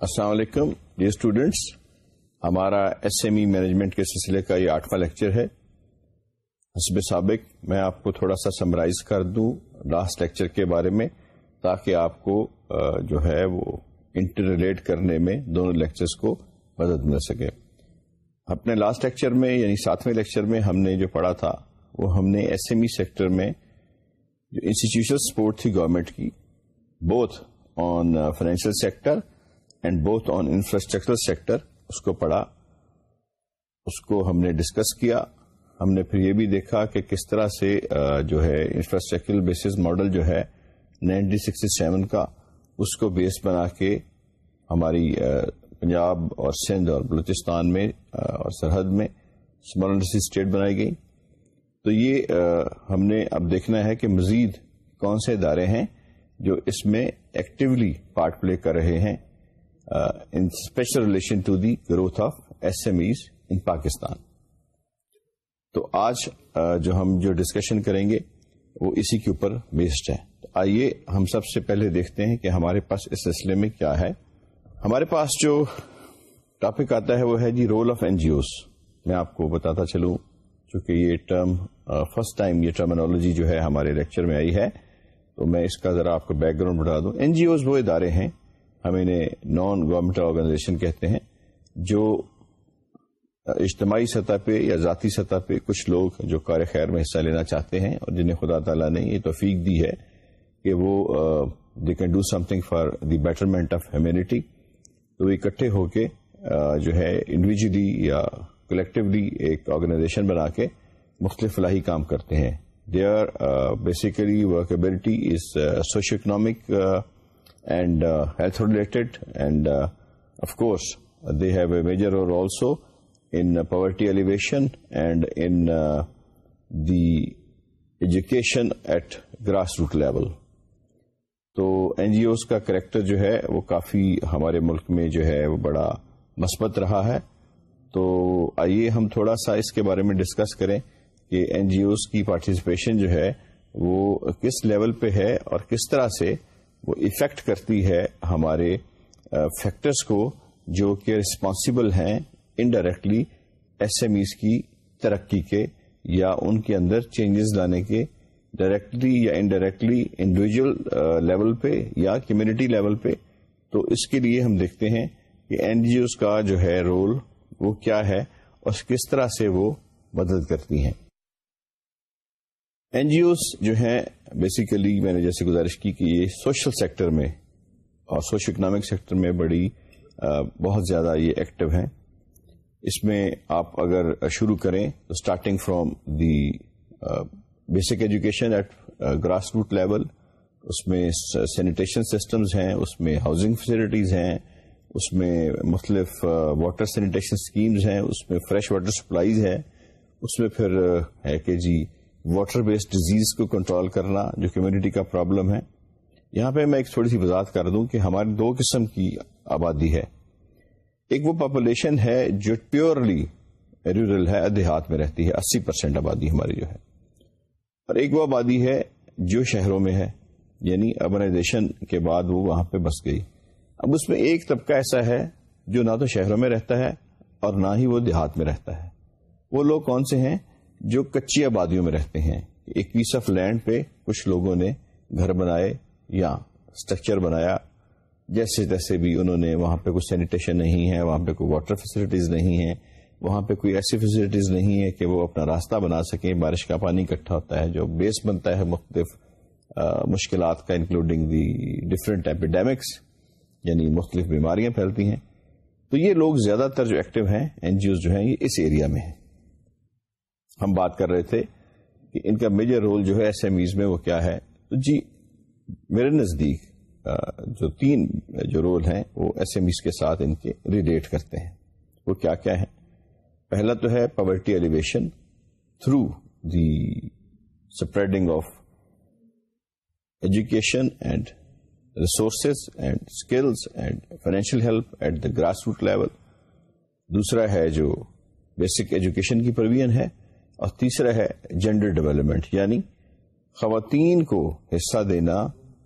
السلام علیکم dear students ہمارا ایس ایم ای مینجمنٹ کے سلسلے کا یہ آٹھواں لیکچر ہے۔ حسب سابق میں آپ کو تھوڑا سا سمرائز کر دوں لاسٹ لیکچر کے بارے میں، تاکہ آپ کو جو ہے وہ انٹر ریلیٹ کرنے میں دونوں لیکچرز کو مدد مل سکے۔ اپنے لاسٹ لیکچر میں یعنی ساتویں لیکچر میں ہم نے جو پڑھا تھا، وہ ہم نے ایس ایم ای سیکٹر میں جو انسٹیٹیوشنل سپورٹ تھی گورنمنٹ کی both on financial sector and both on infrastructure sector اس کو پڑھا اس کو ہم نے ڈسکس کیا ہم نے پھر یہ بھی دیکھا کہ کس طرح سے جو ہے انفراسٹرکچر بیسز ماڈل جو ہے نائنٹین سکسٹی سیون کا اس کو بیس بنا کے ہماری پنجاب اور سندھ اور بلوچستان میں اور سرحد میں اسمال انڈسٹری اسٹیٹ بنائی گئی تو یہ ہم نے اب دیکھنا ہے کہ مزید کون سے ادارے ہیں جو اس میں ایکٹیولی پارٹ پلے کر رہے ہیں special relation to the growth of S M Es in Pakistan تو آج uh, جو ہم جو ڈسکشن کریں گے، وہ اسی کے اوپر بیسڈ ہے۔ تو آئیے ہم سب سے پہلے دیکھتے ہیں کہ ہمارے پاس اس سلسلے میں کیا ہے۔ ہمارے پاس جو ٹاپک آتا ہے وہ ہے جی role of N G Os میں آپ کو بتاتا چلوں، چونکہ یہ ٹرم فرسٹ ٹائم یہ ٹرمنالوجی جو ہے ہمارے لیکچر میں آئی ہے، تو میں اس کا ذرا آپ کو بیک گراؤنڈ بتا دوں۔ این جی اوز وہ ادارے ہیں ہم انہیں نان گورمنٹ آرگنائزیشن کہتے ہیں، جو اجتماعی سطح پہ یا ذاتی سطح پہ کچھ لوگ جو کار خیر میں حصہ لینا چاہتے ہیں اور جنہیں خدا تعالیٰ نے یہ توفیق دی ہے کہ وہ they can do something for the betterment of humanity تو وہ اکٹھے ہو کے جو ہے انڈیویجلی یا کلیکٹولی ایک آرگنائزیشن بنا کے مختلف فلاحی کام کرتے ہیں۔ They are basically workability is socio economic and health related and of course they have a major role also in poverty alleviation and in the education at grass root level تو N G Os کا character جو ہے وہ کافی ہمارے ملک میں جو ہے وہ بڑا مثبت رہا ہے۔ تو آئیے ہم تھوڑا سا اس کے بارے میں ڈسکس کریں کہ این جی اوز کی پارٹیسپیشن جو ہے وہ کس لیول پہ ہے اور کس طرح سے وہ افیکٹ کرتی ہے ہمارے فیکٹرز کو جو کہ ریسپانسبل ہیں انڈائریکٹلی ایس ایم ایز کی ترقی کے یا ان کے اندر چینجز لانے کے ڈائریکٹلی یا انڈائریکٹلی انڈیویجل لیول پہ یا کمیونٹی لیول پہ۔ تو اس کے لیے ہم دیکھتے ہیں کہ این جی اوز کا جو ہے رول وہ کیا ہے اور کس طرح سے وہ مدد کرتی ہیں۔ این جی اوز جو ہیں بیسیکلی میں نے جیسے گزارش کی کہ یہ سوشل سیکٹر میں اور سوشل اکنامک سیکٹر میں بڑی بہت زیادہ یہ ایکٹیو ہیں۔ اس میں آپ اگر شروع کریں تو starting from the basic education at grass root level اس میں سینیٹیشن سسٹمز ہیں، اس میں ہاؤسنگ فیسلٹیز ہیں، اس میں مختلف واٹر سینیٹیشن اسکیمز ہیں، اس میں فریش واٹر سپلائیز ہے اس میں پھر ہے کہ جی واٹر بیسڈ ڈیزیز کو کنٹرول کرنا جو کمیونٹی کا پرابلم ہے۔ یہاں پہ میں ایک تھوڑی سی وضاحت کر دوں کہ ہماری دو قسم کی آبادی ہے۔ ایک وہ پاپولیشن ہے جو پیورلی رورل ہے، دیہات میں رہتی ہے۔ اسی پرسینٹ آبادی ہماری جو ہے۔ اور ایک وہ آبادی ہے جو شہروں میں ہے۔ یعنی اربنائزیشن کے بعد وہ وہاں پہ بس گئی۔ اب اس میں ایک طبقہ ایسا ہے جو نہ تو شہروں میں رہتا ہے اور نہ ہی وہ دیہات میں رہتا ہے۔ وہ لوگ کون سے ہیں؟ جو کچی آبادیوں میں رہتے ہیں۔ ایک پیس آف لینڈ پہ کچھ لوگوں نے گھر بنائے یا اسٹرکچر بنایا۔ جیسے تیسے بھی انہوں نے وہاں پہ کوئی سینیٹیشن نہیں ہے، وہاں پہ کوئی واٹر فیسلٹیز نہیں ہے وہاں پہ کوئی ایسی فیسلٹیز نہیں ہے کہ وہ اپنا راستہ بنا سکیں۔ بارش کا پانی اکٹھا ہوتا ہے، جو بیس بنتا ہے مختلف مشکلات کا انکلوڈنگ دی ڈفرینٹ ایپیڈیمکس یعنی مختلف بیماریاں پھیلتی ہیں۔ تو یہ لوگ زیادہ تر جو ایکٹیو ہیں این جی اوز جو ہیں، یہ اس ایریا میں ہیں۔ ہم بات کر رہے تھے کہ ان کا میجر رول جو ہے ایس ایم ایز میں وہ کیا ہے؟ تو جی میرے نزدیک جو تین جو رول ہیں، وہ ایس ایم ایز کے ساتھ ان کے ریلیٹ کرتے ہیں۔ وہ کیا کیا ہے پہلا تو ہے poverty alleviation through the spreading of education and resources and skills and financial help at the grass root level دوسرا ہے جو بیسک ایجوکیشن کی پرویژن ہے۔ اور تیسرا ہے جینڈر ڈیولپمنٹ یعنی خواتین کو حصہ دینا،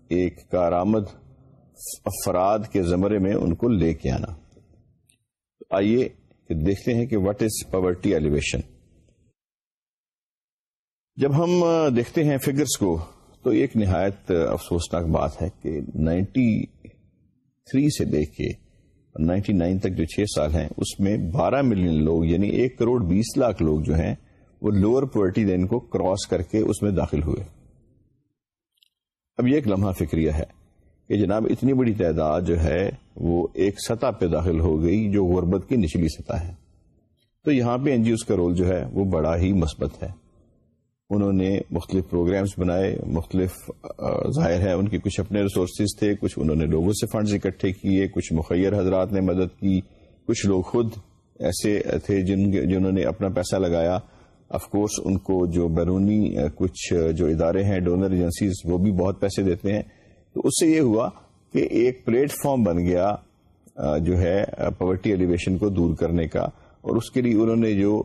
ایک کارآمد افراد کے زمرے میں ان کو لے کے آنا۔ آئیے دیکھتے ہیں کہ واٹ از پاورٹی ایلیویشن جب ہم دیکھتے ہیں فگرز کو، تو ایک نہایت افسوسناک بات ہے کہ نائنٹی تھری سے دیکھ کے نائنٹی نائن تک جو چھ سال ہیں، اس میں بارہ ملین لوگ یعنی ایک کروڑ بیس لاکھ لوگ جو ہیں وہ لوور پورٹی لین کو کراس کر کے اس میں داخل ہوئے۔ اب یہ ایک لمحہ فکریہ ہے کہ جناب اتنی بڑی تعداد جو ہے وہ ایک سطح پہ داخل ہو گئی جو غربت کی نچلی سطح ہے۔ تو یہاں پہ این جی اوز کا رول جو ہے وہ بڑا ہی مثبت ہے۔ انہوں نے مختلف پروگرامز بنائے، مختلف ظاہر ہے ان کے کچھ اپنے ریسورسز تھے، کچھ انہوں نے لوگوں سے فنڈز اکٹھے کیے، کچھ مخیر حضرات نے مدد کی، کچھ لوگ خود ایسے تھے جن جنہوں نے اپنا پیسہ لگایا۔ آف کورس ان کو جو بیرونی کچھ جو ادارے ہیں ڈونر ایجنسیز وہ بھی بہت پیسے دیتے ہیں تو اس سے یہ ہوا کہ ایک پلیٹ فارم بن گیا جو ہے پاورٹی ایلیویشن کو دور کرنے کا اور اس کے لیے انہوں نے جو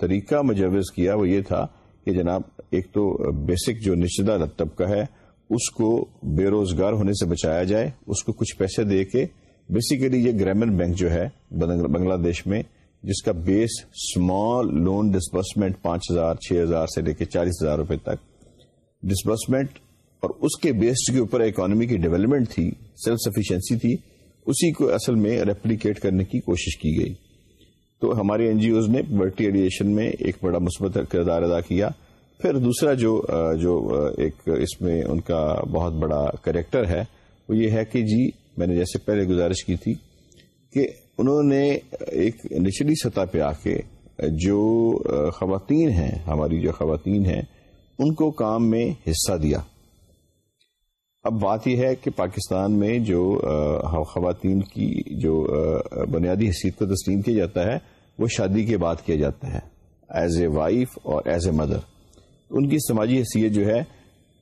طریقہ مجوز کیا وہ یہ تھا کہ جناب ایک تو بیسک جو نچلا طبقہ ہے اس کو بے روزگار ہونے سے بچایا جائے اس کو کچھ پیسے دے کے بیسیکلی یہ گرامین بینک جو ہے بنگلہ دیش میں جس کا بیس اسمال لون ڈسبرسمنٹ پانچ ہزار، چھ ہزار سے لے کے چالیس ہزار روپے تک۔ ڈسبرسمنٹ اور اس کے بیسڈ کے اوپر اکانومی کی ڈیولپمنٹ تھی سیلف سفیشنسی تھی، اسی کو اصل میں ریپلیکیٹ کرنے کی کوشش کی گئی۔ تو ہمارے این جی اوز نے پورٹی ایڈیشن میں ایک بڑا مثبت کردار ادا کیا۔ پھر دوسرا جو جو ایک اس میں ان کا بہت بڑا کریکٹر ہے، وہ یہ ہے کہ جی میں نے جیسے پہلے گزارش کی تھی کہ انہوں نے ایک نچلی سطح پہ آ کے جو خواتین ہیں، ہماری جو خواتین ہیں، ان کو کام میں حصہ دیا۔ اب بات یہ ہے کہ پاکستان میں جو خواتین کی جو بنیادی حیثیت کو تسلیم کیا جاتا ہے، وہ شادی کے بعد کیا جاتا ہے۔ ایز اے وائف اور ایز اے مدر۔ ان کی سماجی حیثیت جو ہے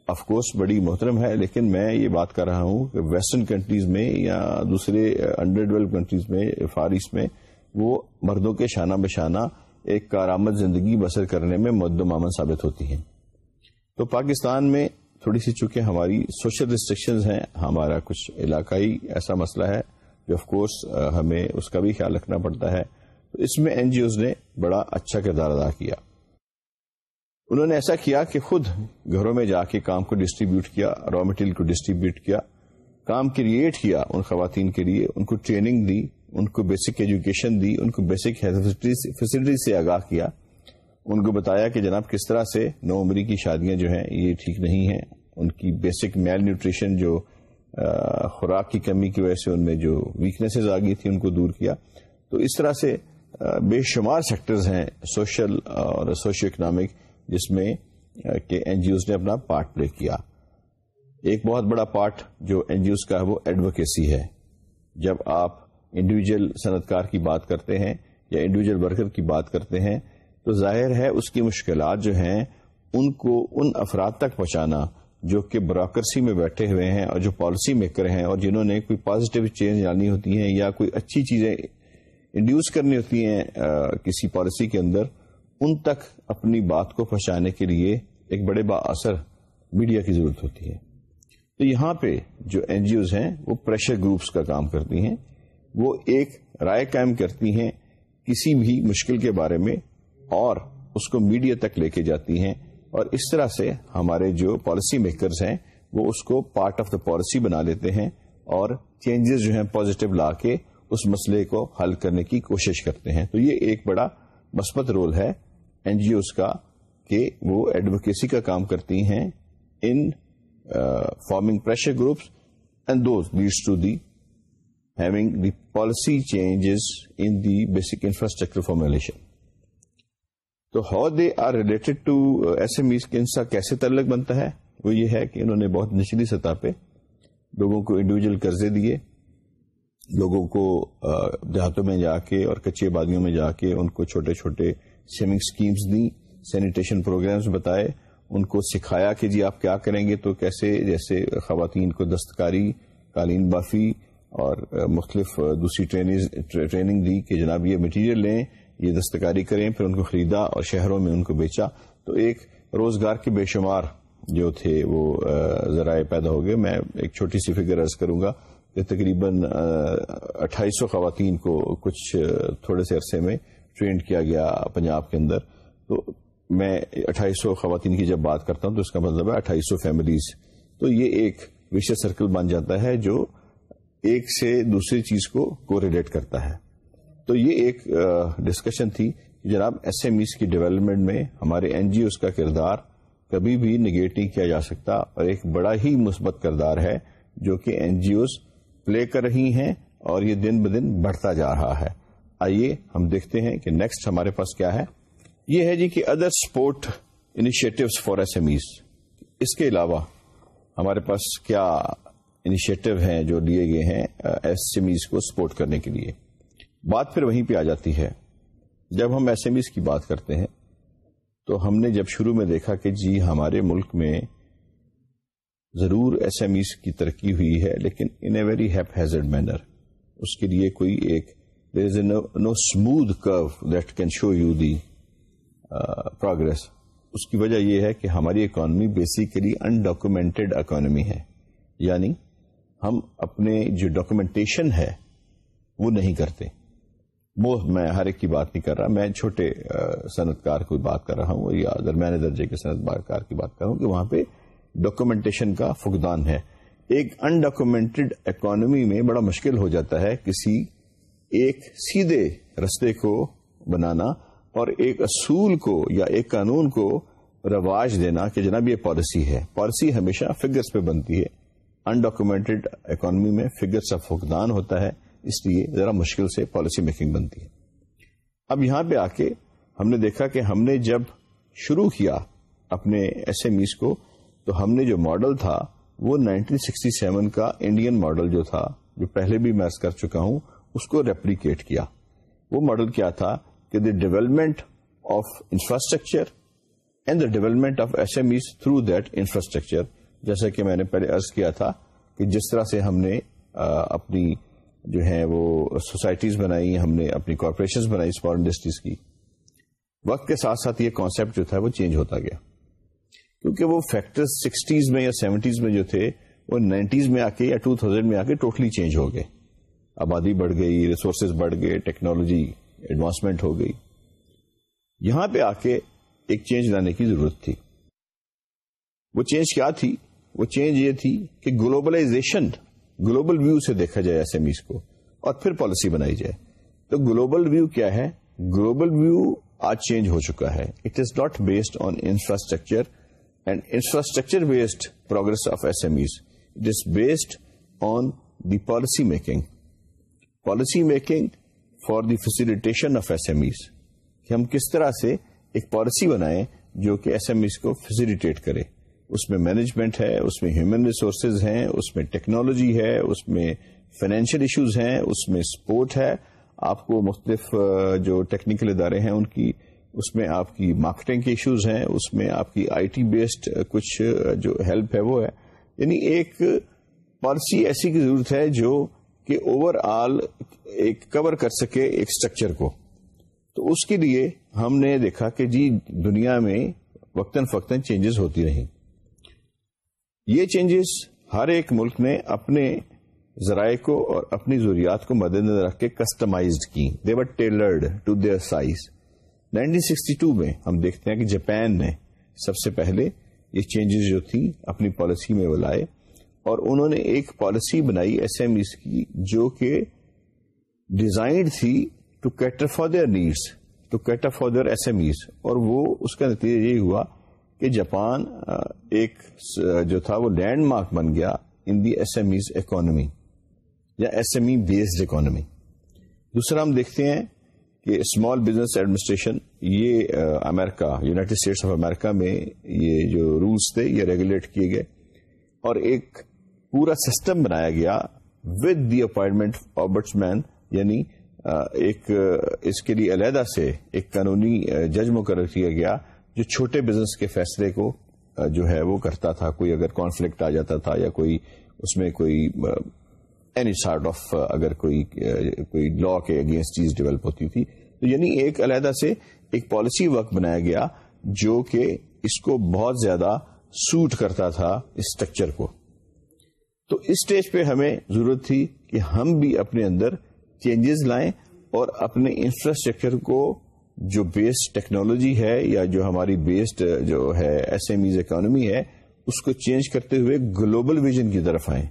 آف کورس بڑی محترم ہے، لیکن میں یہ بات کر رہا ہوں کہ ویسٹرن کنٹریز میں یا دوسرے انڈر ڈیولپ کنٹریز میں فارس میں، وہ مردوں کے شانہ بشانہ ایک کارآمد زندگی بسر کرنے میں مد مامن ثابت ہوتی ہیں۔ تو پاکستان میں تھوڑی سی چونکہ ہماری سوشل ریسٹرکشنز ہیں، ہمارا کچھ علاقائی ایسا مسئلہ ہے جو آف کورس ہمیں اس کا بھی خیال رکھنا پڑتا ہے۔ تو اس میں این جی اوز نے بڑا اچھا کردار ادا کیا۔ انہوں نے ایسا کیا کہ خود گھروں میں جا کے کام کو ڈسٹریبیوٹ کیا را مٹیریل کو ڈسٹریبیوٹ کیا، کام کریٹ کیا ان خواتین کے لیے، ان کو ٹریننگ دی، ان کو بیسک ایجوکیشن دی، ان کو بیسک فیسلٹی سے آگاہ کیا۔ ان کو بتایا کہ جناب کس طرح سے نو عمری کی شادیاں جو ہیں یہ ٹھیک نہیں ہیں۔ ان کی بیسک میل نیوٹریشن جو خوراک کی کمی کی وجہ سے ان میں جو ویکنیسز آ گئی تھی ان کو دور کیا۔ تو اس طرح سے بے شمار سیکٹرز ہیں سوشل اور سوشو اکنامک جس میں کہ این جی اوز نے اپنا پارٹ پلے کیا۔ ایک بہت بڑا پارٹ جو این جی اوز کا ہے وہ ایڈوکیسی ہے۔ جب آپ انڈیویجل صنعت کار کی بات کرتے ہیں یا انڈیویجل ورکر کی بات کرتے ہیں، تو ظاہر ہے اس کی مشکلات جو ہیں، ان کو ان افراد تک پہنچانا جو کہ براکرسی میں بیٹھے ہوئے ہیں اور جو پالیسی میکر ہیں اور جنہوں نے کوئی پازیٹو چینج لانی ہوتی ہیں یا کوئی اچھی چیزیں انڈیوس کرنی ہوتی ہیں کسی پالیسی کے اندر ان تک اپنی بات کو پہنچانے کے لیے ایک بڑے با اثر میڈیا کی ضرورت ہوتی ہے۔ تو یہاں پہ جو این جی اوز ہیں، وہ پریشر گروپس کا کام کرتی ہیں۔ وہ ایک رائے قائم کرتی ہیں کسی بھی مشکل کے بارے میں اور اس کو میڈیا تک لے کے جاتی ہیں۔ اور اس طرح سے ہمارے جو پالیسی میکرز ہیں، وہ اس کو پارٹ آف دا پالیسی بنا لیتے ہیں اور چینجز جو ہیں پازیٹو لا کے اس مسئلے کو حل کرنے کی کوشش کرتے ہیں۔ تو یہ ایک بڑا مثبت رول ہے۔ این جی اوز کا کہ وہ ایڈوکیسی کا کام کرتی ہیں in forming pressure groups and those leads to the having the policy changes in the basic infrastructure formulation تو how they are related to S M Es کے ان کا کیسے تعلق بنتا ہے؟ وہ یہ ہے کہ انہوں نے بہت نچلی سطح پہ لوگوں کو انڈیویجل قرضے دیے، لوگوں کو دیہاتوں میں جا کے اور کچی آبادیوں میں جا کے ان کو چھوٹے چھوٹے saving schemes the sanitation programmes بتائے ان کو سکھایا کہ جی آپ کیا کریں گے تو کیسے جیسے خواتین کو دستکاری، قالین بافی اور مختلف دوسری ٹریننگ دی کہ جناب یہ مٹیریل لیں، یہ دستکاری کریں، پھر ان کو خریدا اور شہروں میں ان کو بیچا۔ تو ایک روزگار کے بے شمار جو تھے وہ ذرائع پیدا ہو گئے۔ میں ایک چھوٹی سی فگر عرض کروں گا کہ تقریباً اٹھائیس سو خواتین کو کچھ تھوڑے سے عرصے میں ٹرینڈ کیا گیا پنجاب کے اندر۔ تو میں اٹھائیس سو خواتین کی جب بات کرتا ہوں تو اس کا مطلب ہے اٹھائیس سو فیملیز۔ تو یہ ایک وشے سرکل بن جاتا ہے جو ایک سے دوسری چیز کو کو ریلیٹ کرتا ہے۔ تو یہ ایک ڈسکشن تھی کہ جناب ایس ایم ایز کی ڈیولپمنٹ میں ہمارے این جی اوز کا کردار کبھی بھی نگیٹ نہیں کیا جا سکتا اور ایک بڑا ہی مثبت کردار ہے جو کہ این جی اوز پلے کر رہی ہیں اور یہ دن بدن بڑھتا جا رہا ہے۔ آئیے ہم دیکھتے ہیں کہ نیکسٹ ہمارے پاس کیا ہے۔ یہ ہے جی کہ other support initiative for S M Es اس کے علاوہ ہمارے پاس کیا انیشیٹو ہیں جو لیے گئے ہیں ایس ایم ایز کو سپورٹ کرنے کے لیے؟ بات پھر وہیں پہ آ جاتی ہے۔ جب ہم ایس ایم ایز کی بات کرتے ہیں تو ہم نے جب شروع میں دیکھا کہ جی ہمارے ملک میں ضرور ایس ایم ایز کی ترقی ہوئی ہے، لیکن in a very haphazard manner اس کے لیے کوئی ایک there is a no smooth curve that can show you the progress اس کی وجہ یہ ہے کہ ہماری اکانومی بیسیکلی انڈاکومینٹڈ اکانومی ہے. یعنی ہم اپنے جو ڈاکومنٹیشن ہے وہ نہیں کرتے. وہ میں ہر ایک کی بات نہیں کر رہا. میں چھوٹے uh, صنعت کار کی بات کر رہا ہوں یا درمیانے درجے کے صنعت کار کی بات کر رہا ہوں کہ وہاں پہ ڈاکومنٹیشن کا فقدان ہے. ایک انڈاکومینٹڈ اکانومی میں بڑا مشکل ہو جاتا ہے کسی ایک سیدھے رستے کو بنانا اور ایک اصول کو یا ایک قانون کو رواج دینا کہ جناب یہ پالیسی ہے۔ پالیسی ہمیشہ فگرس پہ بنتی ہے۔ انڈاکومینٹڈ اکانومی میں فگرس کا فقدان ہوتا ہے۔ اس لیے ذرا مشکل سے پالیسی میکنگ بنتی ہے۔ اب یہاں پہ آ کے ہم نے دیکھا کہ ہم نے جب شروع کیا اپنے ایس ایم ایز کو، تو ہم نے جو ماڈل تھا، وہ 1967 کا انڈین ماڈل جو تھا، جو پہلے بھی میں کر چکا ہوں اس کو ریپلیکیٹ کیا۔ وہ ماڈل کیا تھا کہ the development of infrastructure and the development of S M Es through that infrastructure جیسا کہ میں نے پہلے ارض کیا تھا کہ جس طرح سے ہم نے اپنی جو ہے وہ سوسائٹیز بنائی، ہم نے اپنی کارپوریشن بنائی اسمال انڈسٹریز کی۔ وقت کے ساتھ ساتھ یہ کانسیپٹ جو تھا وہ چینج ہوتا گیا۔ کیونکہ وہ فیکٹر سکسٹیز میں یا سیونٹیز میں جو تھے، وہ نائنٹیز میں آ کے یا ٹو تھاؤزینڈ میں آ کے ٹوٹلی چینج ہو گئے۔ آبادی بڑھ گئی ریسورسز بڑھ گئے ٹیکنالوجی ایڈوانسمنٹ ہو گئی۔ یہاں پہ آ کے ایک چینج لانے کی ضرورت تھی۔ وہ چینج کیا تھی؟ وہ چینج یہ تھی کہ گلوبلائزیشن گلوبل ویو سے دیکھا جائے ایس ایم ایز کو اور پھر پالیسی بنائی جائے۔ تو گلوبل ویو کیا ہے؟ گلوبل ویو آج چینج ہو چکا ہے۔ It is not based on infrastructure and infrastructure based progress of S M Es it is based on the policy making policy making for the facilitation of S M Es کہ ہم کس طرح سے ایک policy بنائیں جو کہ S M Es کو فیسلٹیٹ کرے۔ اس میں مینجمنٹ ہے، اس میں ہیومن ریسورسز ہیں، اس میں ٹیکنالوجی ہے، اس میں فائنینشیل ایشوز ہیں، اس میں سپورٹ ہے۔ آپ کو مختلف جو ٹیکنیکل ادارے ہیں، ان کی، اس میں آپ کی مارکیٹنگ کے ایشوز ہیں، اس میں آپ کی آئی ٹی بیسڈ کچھ، جو ہیلپ ہے، وہ ہے۔ یعنی ایک پالیسی ایسی کی ضرورت ہے جو کہ اوور آل ایک کور کر سکے ایک اسٹرکچر کو۔ تو اس کے لیے ہم نے دیکھا کہ جی دنیا میں وقتاً فوقتاً چینجز ہوتی رہی۔ یہ چینجز ہر ایک ملک نے اپنے ذرائع کو اور اپنی ضروریات کو مد نظر رکھ کے کسٹمائزڈ کی۔ They were tailored to their size 1962 میں ہم دیکھتے ہیں کہ جاپان نے سب سے پہلے یہ چینجز جو تھی اپنی پالیسی میں وہ لائے۔ اور انہوں نے ایک پالیسی بنائی ایس ایم ایس کی، جو کہ ڈیزائنڈ تھی to cater for their needs to cater for their S M Es اور وہ اس کا نتیجہ یہی ہوا کہ جاپان ایک جو تھا وہ لینڈ مارک بن گیا in the S M Es economy یا S M E based economy دوسرا ہم دیکھتے ہیں کہ اسمال بزنس ایڈمنسٹریشن یہ امریکہ یوناٹیڈ اسٹیٹس آف امریکہ میں یہ جو رولس تھے، یہ ریگولیٹ کیے گئے۔ اور ایک پورا سسٹم بنایا گیا ود دی اپائنٹمنٹ آبرٹس مین یعنی ایک، اس کے لیے علیحدہ سے ایک قانونی جج مقرر کیا گیا جو چھوٹے بزنس کے فیصلے کو جو ہے وہ کرتا تھا، کوئی اگر کانفلکٹ آ جاتا تھا یا کوئی، اس میں کوئی اینی سارٹ آف اگر کوئی کوئی لا کے اگینسٹ چیز ڈیولپ ہوتی تھی۔ تو یعنی ایک علیحدہ سے ایک پالیسی ورک بنایا گیا جو کہ اس کو بہت زیادہ سوٹ کرتا تھا اس اسٹرکچر کو۔ تو اس اسٹیج پہ ہمیں ضرورت تھی کہ ہم بھی اپنے اندر چینجز لائیں اور اپنے انفراسٹرکچر کو جو بیسڈ ٹیکنالوجی ہے یا جو ہماری بیسڈ uh, جو ہے ایس ایم ایز اکانومی ہے، اس کو چینج کرتے ہوئے گلوبل ویژن کی طرف آئیں۔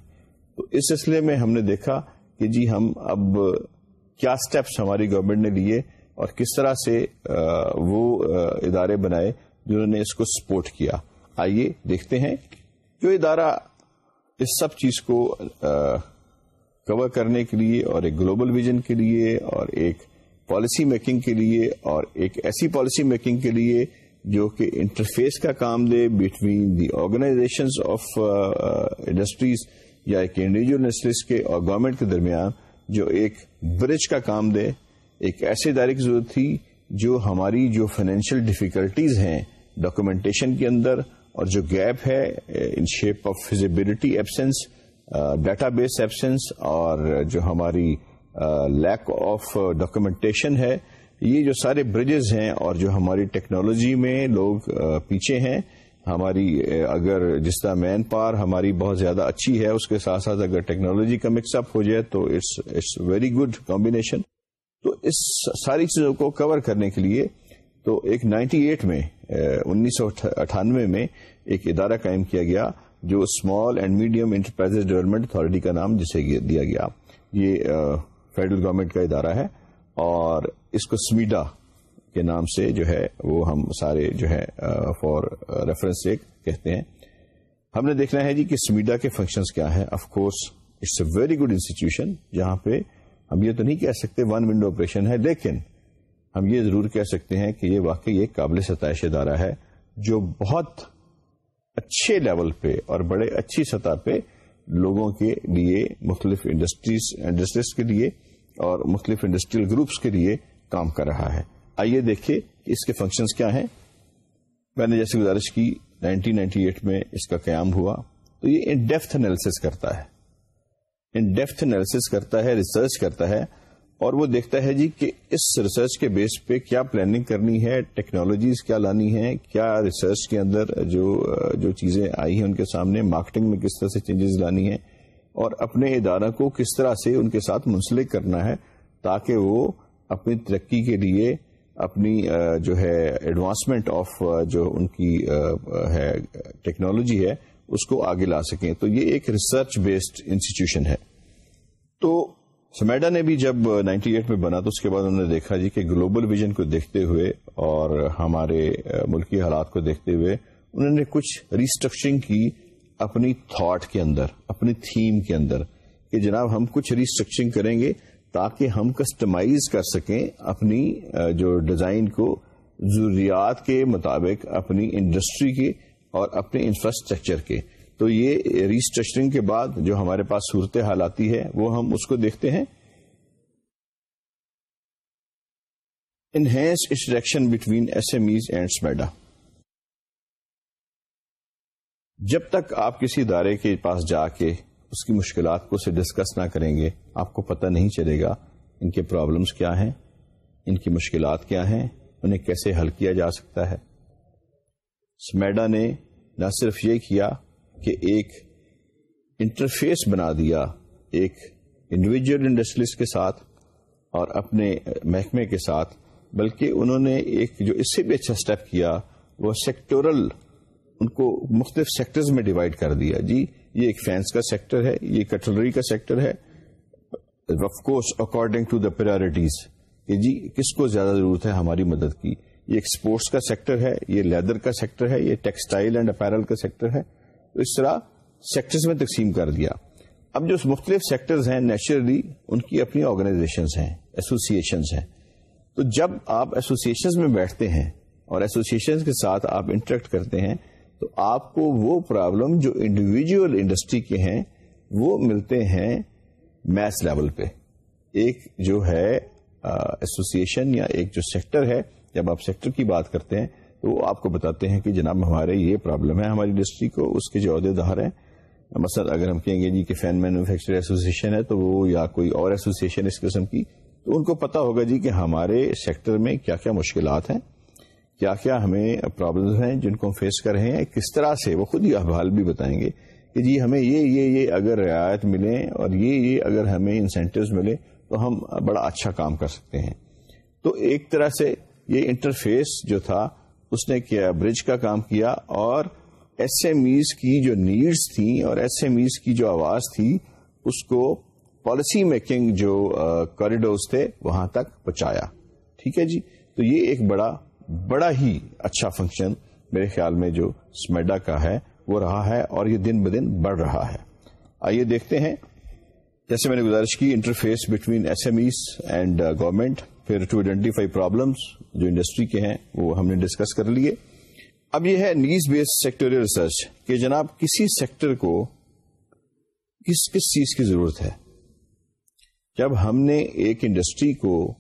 تو اس سلسلے میں ہم نے دیکھا کہ جی ہم اب کیا سٹیپس ہماری گورنمنٹ نے لیے اور کس طرح سے uh, وہ uh, ادارے بنائے جنہوں نے اس کو سپورٹ کیا۔ آئیے دیکھتے ہیں جو ادارہ اس سب چیز کو کور کرنے کے لیے اور ایک گلوبل ویژن کے لیے اور ایک پالیسی میکنگ کے لیے اور ایک ایسی پالیسی میکنگ کے لیے جو کہ انٹرفیس کا کام they between the organisation of industries یا ایک انڈیویجل انڈسٹریز کے اور گورنمنٹ کے درمیان جو ایک برج کا کام دے۔ ایک ایسے ادارے کی ضرورت تھی جو ہماری جو فائنینشیل ڈیفیکلٹیز ہیں ڈاکومنٹیشن کے اندر اور جو گیپ ہے in shape of feasibility absence database absence اور جو ہماری لیک آف ڈاکومنٹیشن ہے، یہ جو سارے برجز ہیں اور جو ہماری ٹیکنالوجی میں لوگ eh, پیچھے ہیں، ہماری eh, اگر جس طرح مین پاور ہماری بہت زیادہ اچھی ہے، اس کے ساتھ ساتھ اگر ٹیکنالوجی کا مکس اپ ہو جائے تو it's it's very good combination تو اس ساری چیزوں کو کور کرنے کے لیے تو ایک نائنٹی ایٹ میں انیس سو اٹھانوے میں ایک ادارہ قائم کیا گیا جو small and medium enterprise development authority کا نام جسے دیا گیا۔ یہ فیڈرل گورنمنٹ کا ادارہ ہے اور اس کو سمیڈا کے نام سے جو ہے وہ ہم سارے جو ہے فار ریفرنس ایک کہتے ہیں۔ ہم نے دیکھنا ہے جی کہ سمیڈا کے فنکشنز کیا ہے of course it's a very good institution جہاں پہ ہم یہ تو نہیں کہہ سکتے ون ونڈو آپریشن ہے، لیکن ہم یہ ضرور کہہ سکتے ہیں کہ یہ واقعی ایک قابل ستائش ادارہ ہے جو بہت اچھے لیول پہ اور بڑے اچھی سطح پہ لوگوں کے لیے مختلف انڈسٹریز انڈسٹریز کے لیے اور مختلف انڈسٹریل گروپس کے لیے کام کر رہا ہے۔ آئیے دیکھیے اس کے فنکشنز کیا ہیں۔ میں نے جیسے گزارش کی 1998 میں اس کا قیام ہوا۔ تو یہ ان ڈیپتھ انالیس کرتا ہے۔ ان ڈیپتھ انالیس کرتا ہے ریسرچ کرتا ہے۔ اور وہ دیکھتا ہے جی کہ اس ریسرچ کے بیس پہ کیا پلاننگ کرنی ہے ٹیکنالوجیز کیا لانی ہے کیا ریسرچ کے اندر جو جو چیزیں آئی ہیں ان کے سامنے مارکیٹنگ میں کس طرح سے چینجز لانی ہے اور اپنے ادارہ کو کس طرح سے ان کے ساتھ منسلک کرنا ہے تاکہ وہ اپنی ترقی کے لیے اپنی جو ہے ایڈوانسمنٹ آف جو ان کی ہے ٹیکنالوجی ہے، اس کو آگے لا سکیں۔ تو یہ ایک ریسرچ بیسڈ انسٹیٹیوشن ہے۔ تو سمیڈا نے بھی جب نائنٹی ایٹ میں بنا تو اس کے بعد انہوں نے دیکھا جی کہ گلوبل ویژن کو دیکھتے ہوئے اور ہمارے ملکی حالات کو دیکھتے ہوئے انہوں نے کچھ ریسٹرکچرنگ کی اپنی تھاٹ کے اندر، اپنی تھیم کے اندر کہ جناب ہم کچھ ریسٹرکچرنگ کریں گے تاکہ ہم کسٹمائز کر سکیں اپنی جو ڈیزائن کو ضروریات کے مطابق، اپنی انڈسٹری کے اور اپنے انفراسٹرکچر کے۔ تو یہ ریسٹرکچرنگ کے بعد جو ہمارے پاس صورت حال آتی ہے، وہ ہم اس کو دیکھتے ہیں۔ Enhance interaction between S M Es and SMEDA جب تک آپ کسی ادارے کے پاس جا کے اس کی مشکلات کو سے ڈسکس نہ کریں گے، آپ کو پتہ نہیں چلے گا ان کے پرابلمس کیا ہیں، ان کی مشکلات کیا ہیں، انہیں کیسے حل کیا جا سکتا ہے۔ سمیڈا نے نہ صرف یہ کیا کہ ایک انٹرفیس بنا دیا، ایک انڈیویجل انڈسٹریز کے ساتھ اور اپنے محکمے کے ساتھ، بلکہ انہوں نے ایک جو اس سے بھی اچھا اسٹیپ کیا، وہ سیکٹورل ان کو مختلف سیکٹرز میں ڈیوائڈ کر دیا۔ جی یہ ایک فینس کا سیکٹر ہے، یہ کٹلری کا سیکٹر ہے۔ Of course according to the priorities کہ جی کس کو زیادہ ضرورت ہے ہماری مدد کی؟ یہ ایک اسپورٹس کا سیکٹر ہے، یہ لیدر کا سیکٹر ہے، یہ ٹیکسٹائل اینڈ اپیرل کا سیکٹر ہے۔ تو اس طرح سیکٹرز میں تقسیم کر دیا۔ اب جو مختلف سیکٹرز ہیں نیچرلی ان کی اپنی آرگنائزیشنز ہیں ایسوسیشنز ہیں۔ تو جب آپ ایسوسیشنز میں بیٹھتے ہیں اور ایسوسیشن کے ساتھ آپ انٹریکٹ کرتے ہیں، تو آپ کو وہ پرابلم جو انڈیویجل انڈسٹری کے ہیں، وہ ملتے ہیں میس لیول پہ۔ ایک جو ہے ایسوسیشن یا ایک جو سیکٹر ہے، جب آپ سیکٹر کی بات کرتے ہیں وہ آپ کو بتاتے ہیں کہ جناب ہمارے یہ پرابلم ہے، ہماری انڈسٹری کو اس کے جو عہدے دار ہیں، مثلا اگر ہم کہیں گے جی کہ فین مینوفیکچر ایسوسیشن ہے تو وہ یا کوئی اور ایسوسیشن اس قسم کی، تو ان کو پتا ہوگا جی کہ ہمارے سیکٹر میں کیا کیا مشکلات ہیں کیا کیا ہمیں پرابلمس ہیں جن کو ہم فیس کر رہے ہیں، کس طرح سے، وہ خود ہی احوال بھی بتائیں گے کہ جی ہمیں یہ یہ یہ اگر رعایت ملے اور یہ یہ اگر ہمیں انسینٹیوز ملے تو ہم بڑا اچھا کام کر سکتے ہیں۔ تو ایک طرح سے یہ انٹرفیس جو تھا اس نے کیا برج کا کام کیا اور ایس ایم ایز کی جو نیڈس تھیں اور ایس ایم ایز کی جو آواز تھی، اس کو پالیسی میکنگ جو کوریڈورس تھے، وہاں تک پہنچایا۔ ٹھیک ہے جی؟ تو یہ ایک بڑا بڑا ہی اچھا فنکشن میرے خیال میں جو اسمیڈا کا ہے، وہ رہا ہے اور یہ دن بدن بڑھ رہا ہے۔ آئیے دیکھتے ہیں۔ جیسے میں نے گزارش کی interface between S M Es and government پھر ٹو آئیڈینٹیفائی پرابلمس جو انڈسٹری کے ہیں، وہ ہم نے ڈسکس کر لیے۔ اب یہ ہے نیز بیس سیکٹوریل ریسرچ کہ جناب کسی سیکٹر کو کس کس چیز کی ضرورت ہے۔ جب ہم نے ایک انڈسٹری کو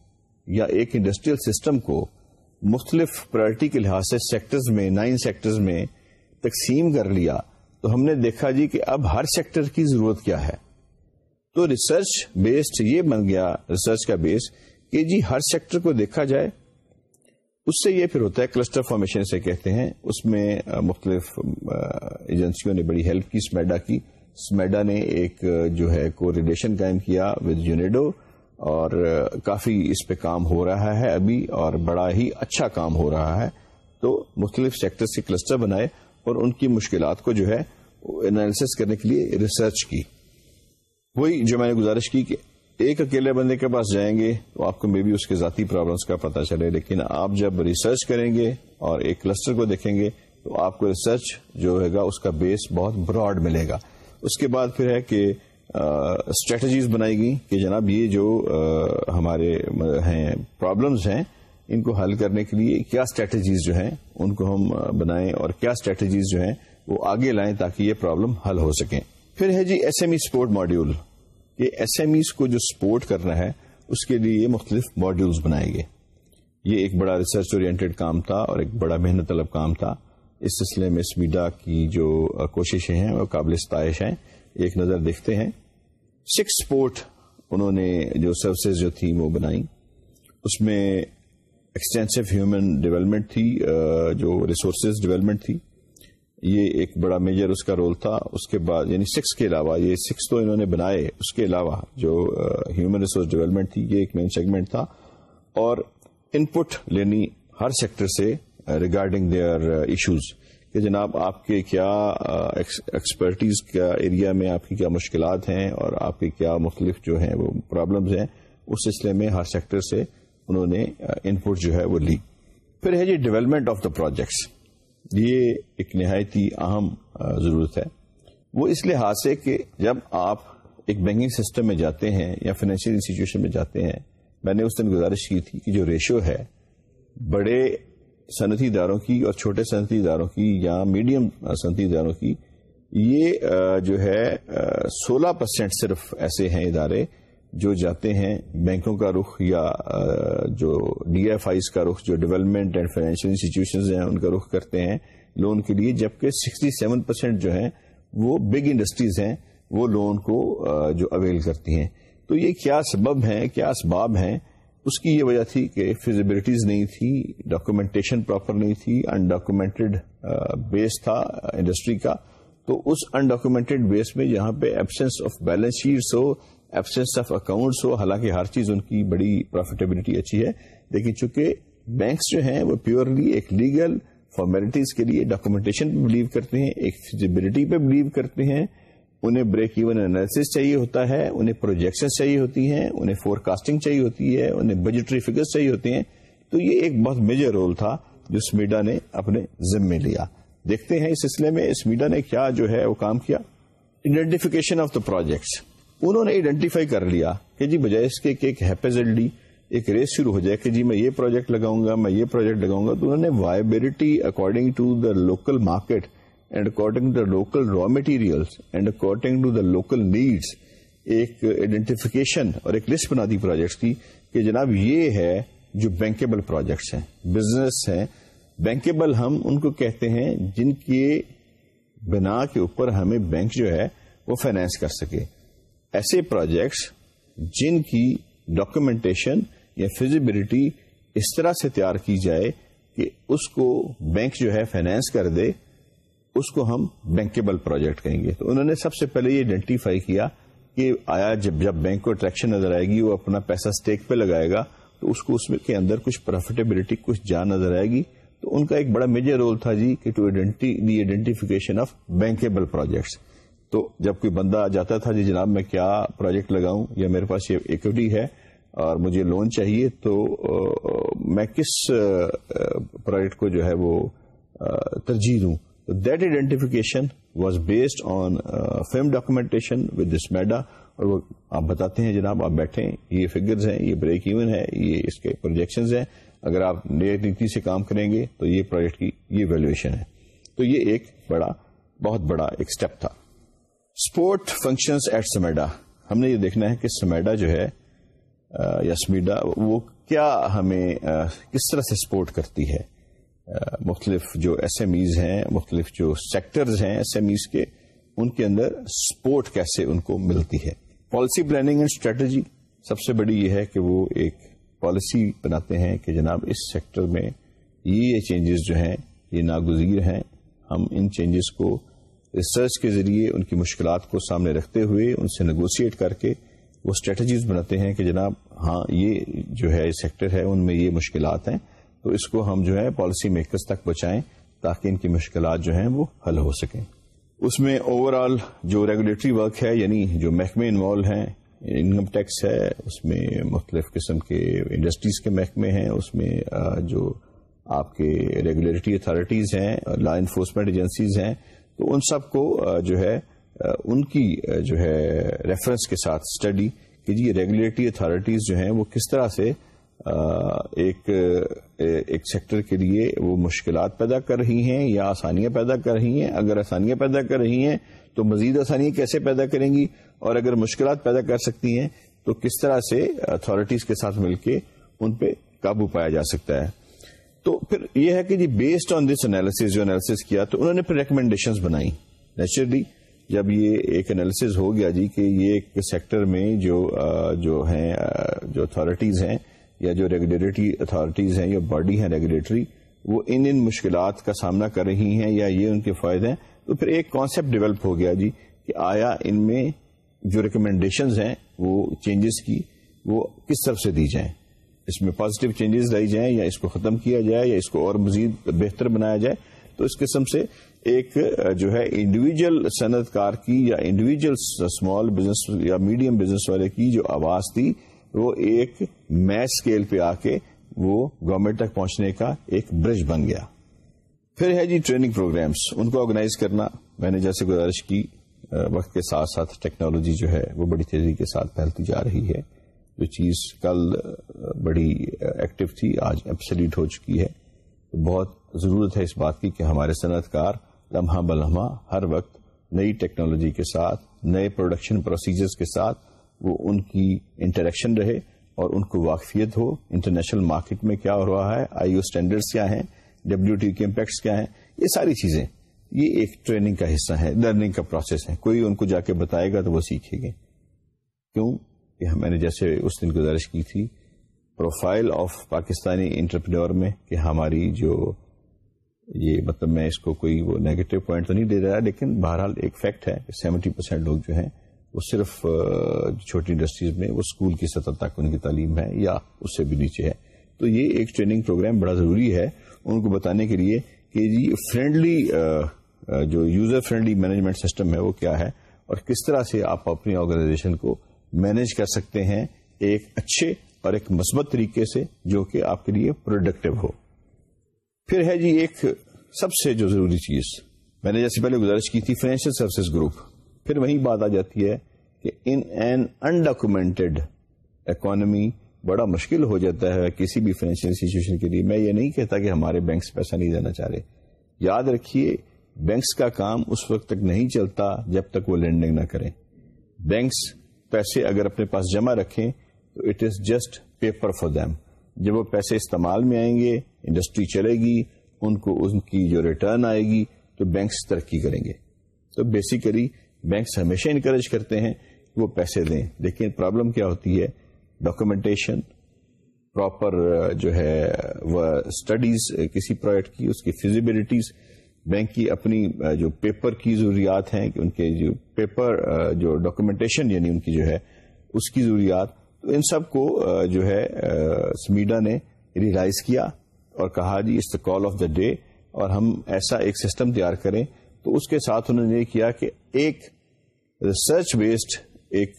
یا ایک انڈسٹریل سسٹم کو مختلف پرائرٹی کے لحاظ سے سیکٹرز میں نائن سیکٹرز میں تقسیم کر لیا، تو ہم نے دیکھا جی کہ اب ہر سیکٹر کی ضرورت کیا ہے۔ تو ریسرچ بیسڈ یہ بن گیا ریسرچ کا بیس کہ جی ہر سیکٹر کو دیکھا جائے، اس سے یہ پھر ہوتا ہے، کلسٹر فارمیشن سے کہتے ہیں، اس میں مختلف ایجنسیوں نے بڑی ہیلپ کی اسمیڈا کی۔ اسمیڈا نے ایک جو ہے کو ریلیشن قائم کیا ود یونیڈو اور کافی اس پہ کام ہو رہا ہے ابھی اور بڑا ہی اچھا کام ہو رہا ہے۔ تو مختلف سیکٹر سے کلسٹر بنائے اور ان کی مشکلات کو جو ہے انالیس کرنے کے لیے ریسرچ کی۔ وہی جو میں نے گزارش کی کہ ایک اکیلے بندے کے پاس جائیں گے تو آپ کو مے بی اس کے ذاتی پرابلمس کا پتہ چلے، لیکن آپ جب ریسرچ کریں گے اور ایک کلسٹر کو دیکھیں گے تو آپ کو ریسرچ جو ہے گا، اس کا بیس بہت براڈ ملے گا۔ اس کے بعد پھر ہے کہ اسٹریٹجیز بنائی گئی کہ جناب یہ جو ہمارے ہیں پرابلمس ہیں، ان کو حل کرنے کے لیے کیا اسٹریٹجیز جو ہیں، ان کو ہم بنائیں اور کیا اسٹریٹجیز جو ہیں، وہ آگے لائیں تاکہ یہ پرابلم حل ہو سکیں۔ پھر ہے جی S M E support module یہ ایس ایم ایز کو جو سپورٹ کرنا ہے، اس کے لیے مختلف ماڈیولز بنائے گئے۔ یہ ایک بڑا ریسرچ اورینٹیڈ کام تھا اور ایک بڑا محنت طلب کام تھا۔ اس سلسلے میں اسمیڈا کی جو کوششیں ہیں، وہ قابل ستائش ہیں۔ ایک نظر دیکھتے ہیں۔ سکس سپورٹ انہوں نے جو سروسز جو تھی وہ بنائی اس میں ایکسٹینسو ہیومن ڈیولپمنٹ تھی جو ریسورسز ڈیولپمنٹ تھی۔ یہ ایک بڑا میجر اس کا رول تھا، اس کے بعد یعنی سکس کے علاوہ، یہ سکس تو انہوں نے بنائے اس کے علاوہ جو ہیومن ریسورس ڈیولپمنٹ تھی، یہ ایک مین سیگمنٹ تھا۔ اور ان پٹ لینی ہر سیکٹر سے ریگارڈنگ دیئر ایشوز کہ جناب آپ کے کیا ایکسپرٹیز کا ایریا میں آپ کی کیا مشکلات ہیں اور آپ کی کیا مختلف جو ہیں وہ پرابلمز ہیں، اس سلسلے میں ہر سیکٹر سے انہوں نے ان پٹ جو ہے وہ لی۔ پھر ہے جی ڈیولپمنٹ آف دا پروجیکٹس یہ ایک نہایت ہی اہم ضرورت ہے۔ وہ اس لحاظ سے کہ جب آپ ایک بینکنگ سسٹم میں جاتے ہیں یا فائنینشیل انسٹیٹیوشن میں جاتے ہیں، میں نے اس دن گزارش کی تھی کہ جو ریشو ہے، بڑے صنعتی اداروں کی اور چھوٹے صنعتی اداروں کی یا میڈیم صنعتی اداروں کی، یہ جو ہے سولہ پرسینٹ صرف ایسے ہیں ادارے جو جاتے ہیں بینکوں کا رخ یا جو ڈی ایف آئیز کا رخ، جو ڈیولپمنٹ اینڈ فائنینشیل انسٹیٹیوشن ہیں، ان کا رخ کرتے ہیں لون کے لیے، جبکہ سکسٹی سیون پرسینٹ جو ہیں وہ بگ انڈسٹریز ہیں، وہ لون کو جو اویل کرتی ہیں۔ تو یہ کیا سبب ہیں، کیا اسباب ہیں؟ اس کی یہ وجہ تھی کہ فیزیبلٹیز نہیں تھی ڈاکومنٹیشن پراپر نہیں تھی انڈاکومینٹڈ بیس تھا انڈسٹری کا۔ تو اس انڈاکومینٹڈ بیس میں جہاں پہ ایبسنس آف بیلنس شیٹس ہو ایبسنس آف اکاؤنٹس ہو، حالانکہ ہر چیز ان کی بڑی پروفیٹیبلٹی اچھی ہے۔ لیکن چونکہ بینکس جو ہیں، وہ پیورلی ایک لیگل فارمیلٹیز کے لیے ڈاکومنٹیشن پہ بلیو کرتے ہیں، ایک فیزیبلٹی پہ بلیو کرتے ہیں۔ انہیں بریک ایون انالیس چاہیے ہوتا ہے، انہیں پروجیکشن چاہیے ہوتی ہیں، انہیں فور کاسٹنگ چاہیے ہوتی ہے، انہیں بجٹری فگرس چاہیے ہوتے ہیں۔ تو یہ ایک بہت میجر رول تھا جو اسمیڈا نے اپنے ذمے لیا۔ دیکھتے ہیں اس سلسلے میں اسمیڈا نے کیا جو ہے وہ کام کیا؟ آئیڈینٹیفیکیشن آف دا پروجیکٹس انہوں نے آئیڈینٹیفائی کر لیا کہ جی بجائے اس کے ایک ہیپیزلڈی ایک ریس شروع ہو جائے کہ جی میں یہ پروجیکٹ لگاؤں گا، میں یہ پروجیکٹ لگاؤں گا، تو انہوں نے viability according to the local market and according to the local raw material and according to the local needs ایک آئیڈینٹیفیکیشن اور ایک لسٹ بنا دی پروجیکٹس کی کہ جناب یہ ہے جو بینکیبل پروجیکٹس ہیں بزنس ہیں۔ بینکیبل ہم ان کو کہتے ہیں جن کے بنا کے اوپر ہمیں بینک جو ہے وہ فائنینس کر سکے۔ ایسے پروجیکٹس جن کی ڈاکومنٹیشن یا فیزیبلٹی اس طرح سے تیار کی جائے کہ اس کو بینک جو ہے فائنینس کر دے، اس کو ہم بینکیبل پروجیکٹ کہیں گے۔ تو انہوں نے سب سے پہلے یہ آئیڈینٹیفائی کیا کہ آیا جب جب بینک کو اٹریکشن نظر آئے گی، وہ اپنا پیسہ اسٹیک پہ لگائے گا، تو اس کو اس میں کے اندر کچھ پروفیٹیبلٹی کچھ جان نظر آئے گی۔ تو ان کا ایک بڑا میجر رول تھا جی کہ to the identification of bankable projects تو جب کوئی بندہ جاتا تھا جی جناب میں کیا پروجیکٹ لگاؤں؟ یا میرے پاس یہ ایکوٹی ہے اور مجھے لون چاہیے، تو میں کس پروجیکٹ کو جو ہے وہ ترجیح دوں؟ That identification was based on fame documentation with this میڈا اور وہ آپ بتاتے ہیں جناب، آپ بیٹھے یہ فگرز ہیں، یہ بریک ایون ہے، یہ اس کے پروجیکشنز ہیں۔ اگر آپ نئے نیتی سے کام کریں گے تو یہ پروجیکٹ کی، یہ ویلویشن ہے۔ تو یہ ایک بڑا، بہت بڑا ایک اسٹیپ تھا۔ اسپورٹ فنکشنز ایٹ سمیڈا ہم نے یہ دیکھنا ہے کہ سمیڈا جو ہے یا سمیڈا وہ کیا ہمیں کس طرح سے سپورٹ کرتی ہے؟ مختلف جو ایس ایم ایز ہیں، مختلف جو سیکٹرز ہیں ایس ایم ایز کے، ان کے اندر سپورٹ کیسے ان کو ملتی ہے؟ پالیسی پلاننگ اینڈ اسٹریٹجی سب سے بڑی یہ ہے کہ وہ ایک پالیسی بناتے ہیں کہ جناب اس سیکٹر میں یہ چینجز جو ہیں، یہ ناگزیر ہیں، ہم ان چینجز کو ریسرچ کے ذریعے ان کی مشکلات کو سامنے رکھتے ہوئے ان سے نیگوسیٹ کر کے وہ اسٹریٹجیز بناتے ہیں کہ جناب ہاں یہ جو ہے سیکٹر ہے، ان میں یہ مشکلات ہیں، تو اس کو ہم جو ہے پالیسی میکرز تک بچائیں تاکہ ان کی مشکلات جو ہیں وہ حل ہو سکیں۔ اس میں اوور آل جو ریگولیٹری ورک ہے یعنی جو محکمے انوالو ہیں انکم ٹیکس ہے، اس میں مختلف قسم کے انڈسٹریز کے محکمے ہیں، اس میں جو آپ کے ریگولیٹری اتارٹیز ہیں لا انفورسمنٹ ایجنسیز ہیں تو ان سب کو جو ہے ان کی جو ہے ریفرنس کے ساتھ اسٹڈی کہ جی ریگولیٹری اتارٹیز جو ہیں، وہ کس طرح سے ایک ایک سیکٹر کے لیے وہ مشکلات پیدا کر رہی ہیں یا آسانیاں پیدا کر رہی ہیں۔ اگر آسانیاں پیدا کر رہی ہیں تو مزید آسانیاں کیسے پیدا کریں گی؟ اور اگر مشکلات پیدا کر سکتی ہیں تو کس طرح سے اتارٹیز کے ساتھ مل کے ان پہ قابو پایا جا سکتا ہے؟ تو پھر یہ ہے کہ جی بیسڈ آن دس انالیس جو انالیس کیا تو انہوں نے پھر ریکمینڈیشن بنائی۔ نیچرلی جب یہ ایک انالیس ہو گیا جی کہ یہ ایک سیکٹر میں جو جو ہیں جو اتارٹیز ہیں یا جو ریگولیٹری اتارٹیز ہیں، یا باڈی ہیں ریگولیٹری وہ ان ان مشکلات کا سامنا کر رہی ہیں یا یہ ان کے فائدے ہیں۔ تو پھر ایک کانسیپٹ ڈیولپ ہو گیا جی کہ آیا ان میں جو ریکمینڈیشنز ہیں وہ چینجز کی، وہ کس طرف سے دی جائیں۔ اس میں پازیٹو چینجز لائی جائیں یا اس کو ختم کیا جائے یا اس کو اور مزید بہتر بنایا جائے، تو اس قسم سے ایک جو ہے انڈیویجل صنعت کار کی یا انڈیویجل اسمال بزنس یا میڈیم بزنس والے کی جو آواز تھی، وہ ایک میچ اسکیل پہ آ کے وہ گورنمنٹ تک پہنچنے کا ایک برج بن گیا۔ پھر ہے جی ٹریننگ پروگرامس ان کو آرگنائز کرنا۔ میں نے جیسے گزارش کی وقت کے ساتھ ساتھ ٹیکنالوجی جو ہے وہ بڑی تیزی کے ساتھ پھیلتی جا رہی ہے۔ جو چیز کل بڑی ایکٹیو تھی، آج ایپسلیٹ ہو چکی ہے۔ بہت ضرورت ہے اس بات کی کہ ہمارے صنعت کار لمحہ بلحمہ ہر وقت نئی ٹیکنالوجی کے ساتھ، نئے پروڈکشن پروسیجرز کے ساتھ وہ ان کی انٹریکشن رہے اور ان کو واقفیت ہو۔ انٹرنیشنل مارکیٹ میں کیا ہو رہا ہے؟ آئی او اسٹینڈرڈس کیا ہیں؟ ڈبلو ٹی کے امپیکٹس کیا ہیں؟ یہ ساری چیزیں۔ یہ ایک ٹریننگ کا حصہ ہے لرننگ کا پروسیس ہے۔ کوئی ان کو جا کے بتائے گا تو وہ سیکھے گے کیوں؟ کہ میں نے جیسے اس دن گزارش کی تھی پروفائل آف پاکستانی انٹرپرینور میں کہ ہماری جو یہ مطلب میں اس کو کوئی وہ نیگیٹو پوائنٹ تو نہیں دے رہا، لیکن بہرحال ایک فیکٹ ہے کہ سیونٹی پرسینٹ لوگ جو ہیں، وہ صرف چھوٹی انڈسٹریز میں، وہ اسکول کی سطح تک ان کی تعلیم ہے یا اس سے بھی نیچے ہے۔ تو یہ ایک ٹریننگ پروگرام بڑا ضروری ہے ان کو بتانے کے لیے کہ جی فرینڈلی جو یوزر فرینڈلی مینجمنٹ سسٹم ہے وہ کیا ہے اور کس طرح سے آپ اپنی آرگنائزیشن کو مینج کر سکتے ہیں ایک اچھے اور ایک مثبت طریقے سے جو کہ آپ کے لیے پروڈکٹیو ہو۔ پھر ہے جی ایک سب سے جو ضروری چیز، میں نے جیسے پہلے گزارش کی تھی فائنینشیل سروسز گروپ پھر وہی بات آ جاتی ہے کہ ان این انڈاکومینٹڈ اکانمی بڑا مشکل ہو جاتا ہے کسی بھی فائنینشیل انسٹیٹیوشن کے لیے۔ میں یہ نہیں کہتا کہ ہمارے بینکس پیسہ نہیں دینا چاہ رہے۔ یاد رکھیے بینکس کا کام اس وقت تک نہیں چلتا جب تک وہ لینڈنگ نہ کریں۔ بینکس پیسے اگر اپنے پاس جمع رکھیں تو it is just paper for them جب وہ پیسے استعمال میں آئیں گے انڈسٹری چلے گی، ان کو ان کی جو ریٹرن آئے گی تو بینکس ترقی کریں گے۔ تو بیسیکلی بینکس ہمیشہ انکریج کرتے ہیں کہ وہ پیسے دیں۔ لیکن پرابلم کیا ہوتی ہے؟ ڈاکومینٹیشن پراپر جو ہے، وہ اسٹڈیز کسی پروجیکٹ کی، اس کی فیزیبلٹیز بینک کی اپنی جو پیپر کی ضروریات ہیں کہ ان کے جو پیپر جو ڈاکومنٹیشن یعنی ان کی جو ہے، اس کی ضروریات، تو ان سب کو جو ہے سمیڈا نے ریلائز کیا اور کہا جی اس دا کال آف دا ڈے اور ہم ایسا ایک سسٹم تیار کریں۔ تو اس کے ساتھ انہوں نے یہ کیا کہ ایک ریسرچ بیسڈ ایک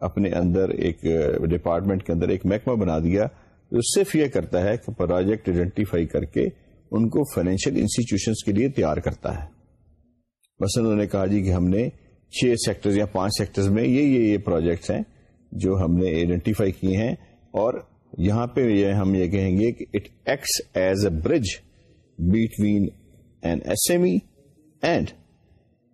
اپنے اندر ایک ڈپارٹمنٹ کے اندر ایک محکمہ بنا دیا، جو صرف یہ کرتا ہے کہ پروجیکٹ آئیڈینٹیفائی کر کے ان کو فائنینشیل انسٹیٹیوشنس کے لیے تیار کرتا ہے۔ بس انہوں نے کہا جی کہ ہم نے چھ سیکٹر یا پانچ سیکٹر میں یہ یہ یہ پروجیکٹس ہیں جو ہم نے آئیڈینٹیفائی کیے ہیں اور یہاں پہ یہ ہم یہ کہیں گے کہ it acts as a bridge between an S M E and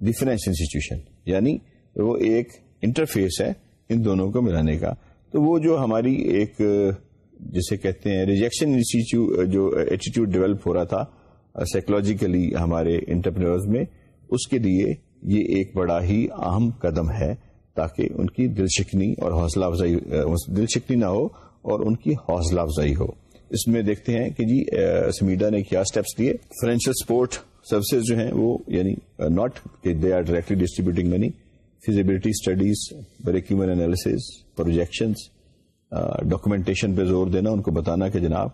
the financial institution یعنی وہ ایک انٹرفیس ہے ان دونوں کو ملانے کا۔ تو وہ جو ہماری ایک جسے کہتے ہیں ریجیکشن جو ایٹیٹیوڈ ڈیولپ ہو رہا تھا uh, سائیکولوجیکلی ہمارے انٹرپرینورز میں، اس کے لیے یہ ایک بڑا ہی اہم قدم ہے تاکہ ان کی دل شکنی اور حوصلہ افزائی uh, دل شکنی نہ ہو اور ان کی حوصلہ افزائی ہو۔ اس میں دیکھتے ہیں کہ جی uh, سمیڈا نے کیا اسٹیپس لیے فائنینشیل سپورٹ سروسز جو ہیں وہ یعنی ناٹ کہ they are directly distributing money feasibility studies breakeven analysis projections documentation پہ زور دینا، ان کو بتانا کہ جناب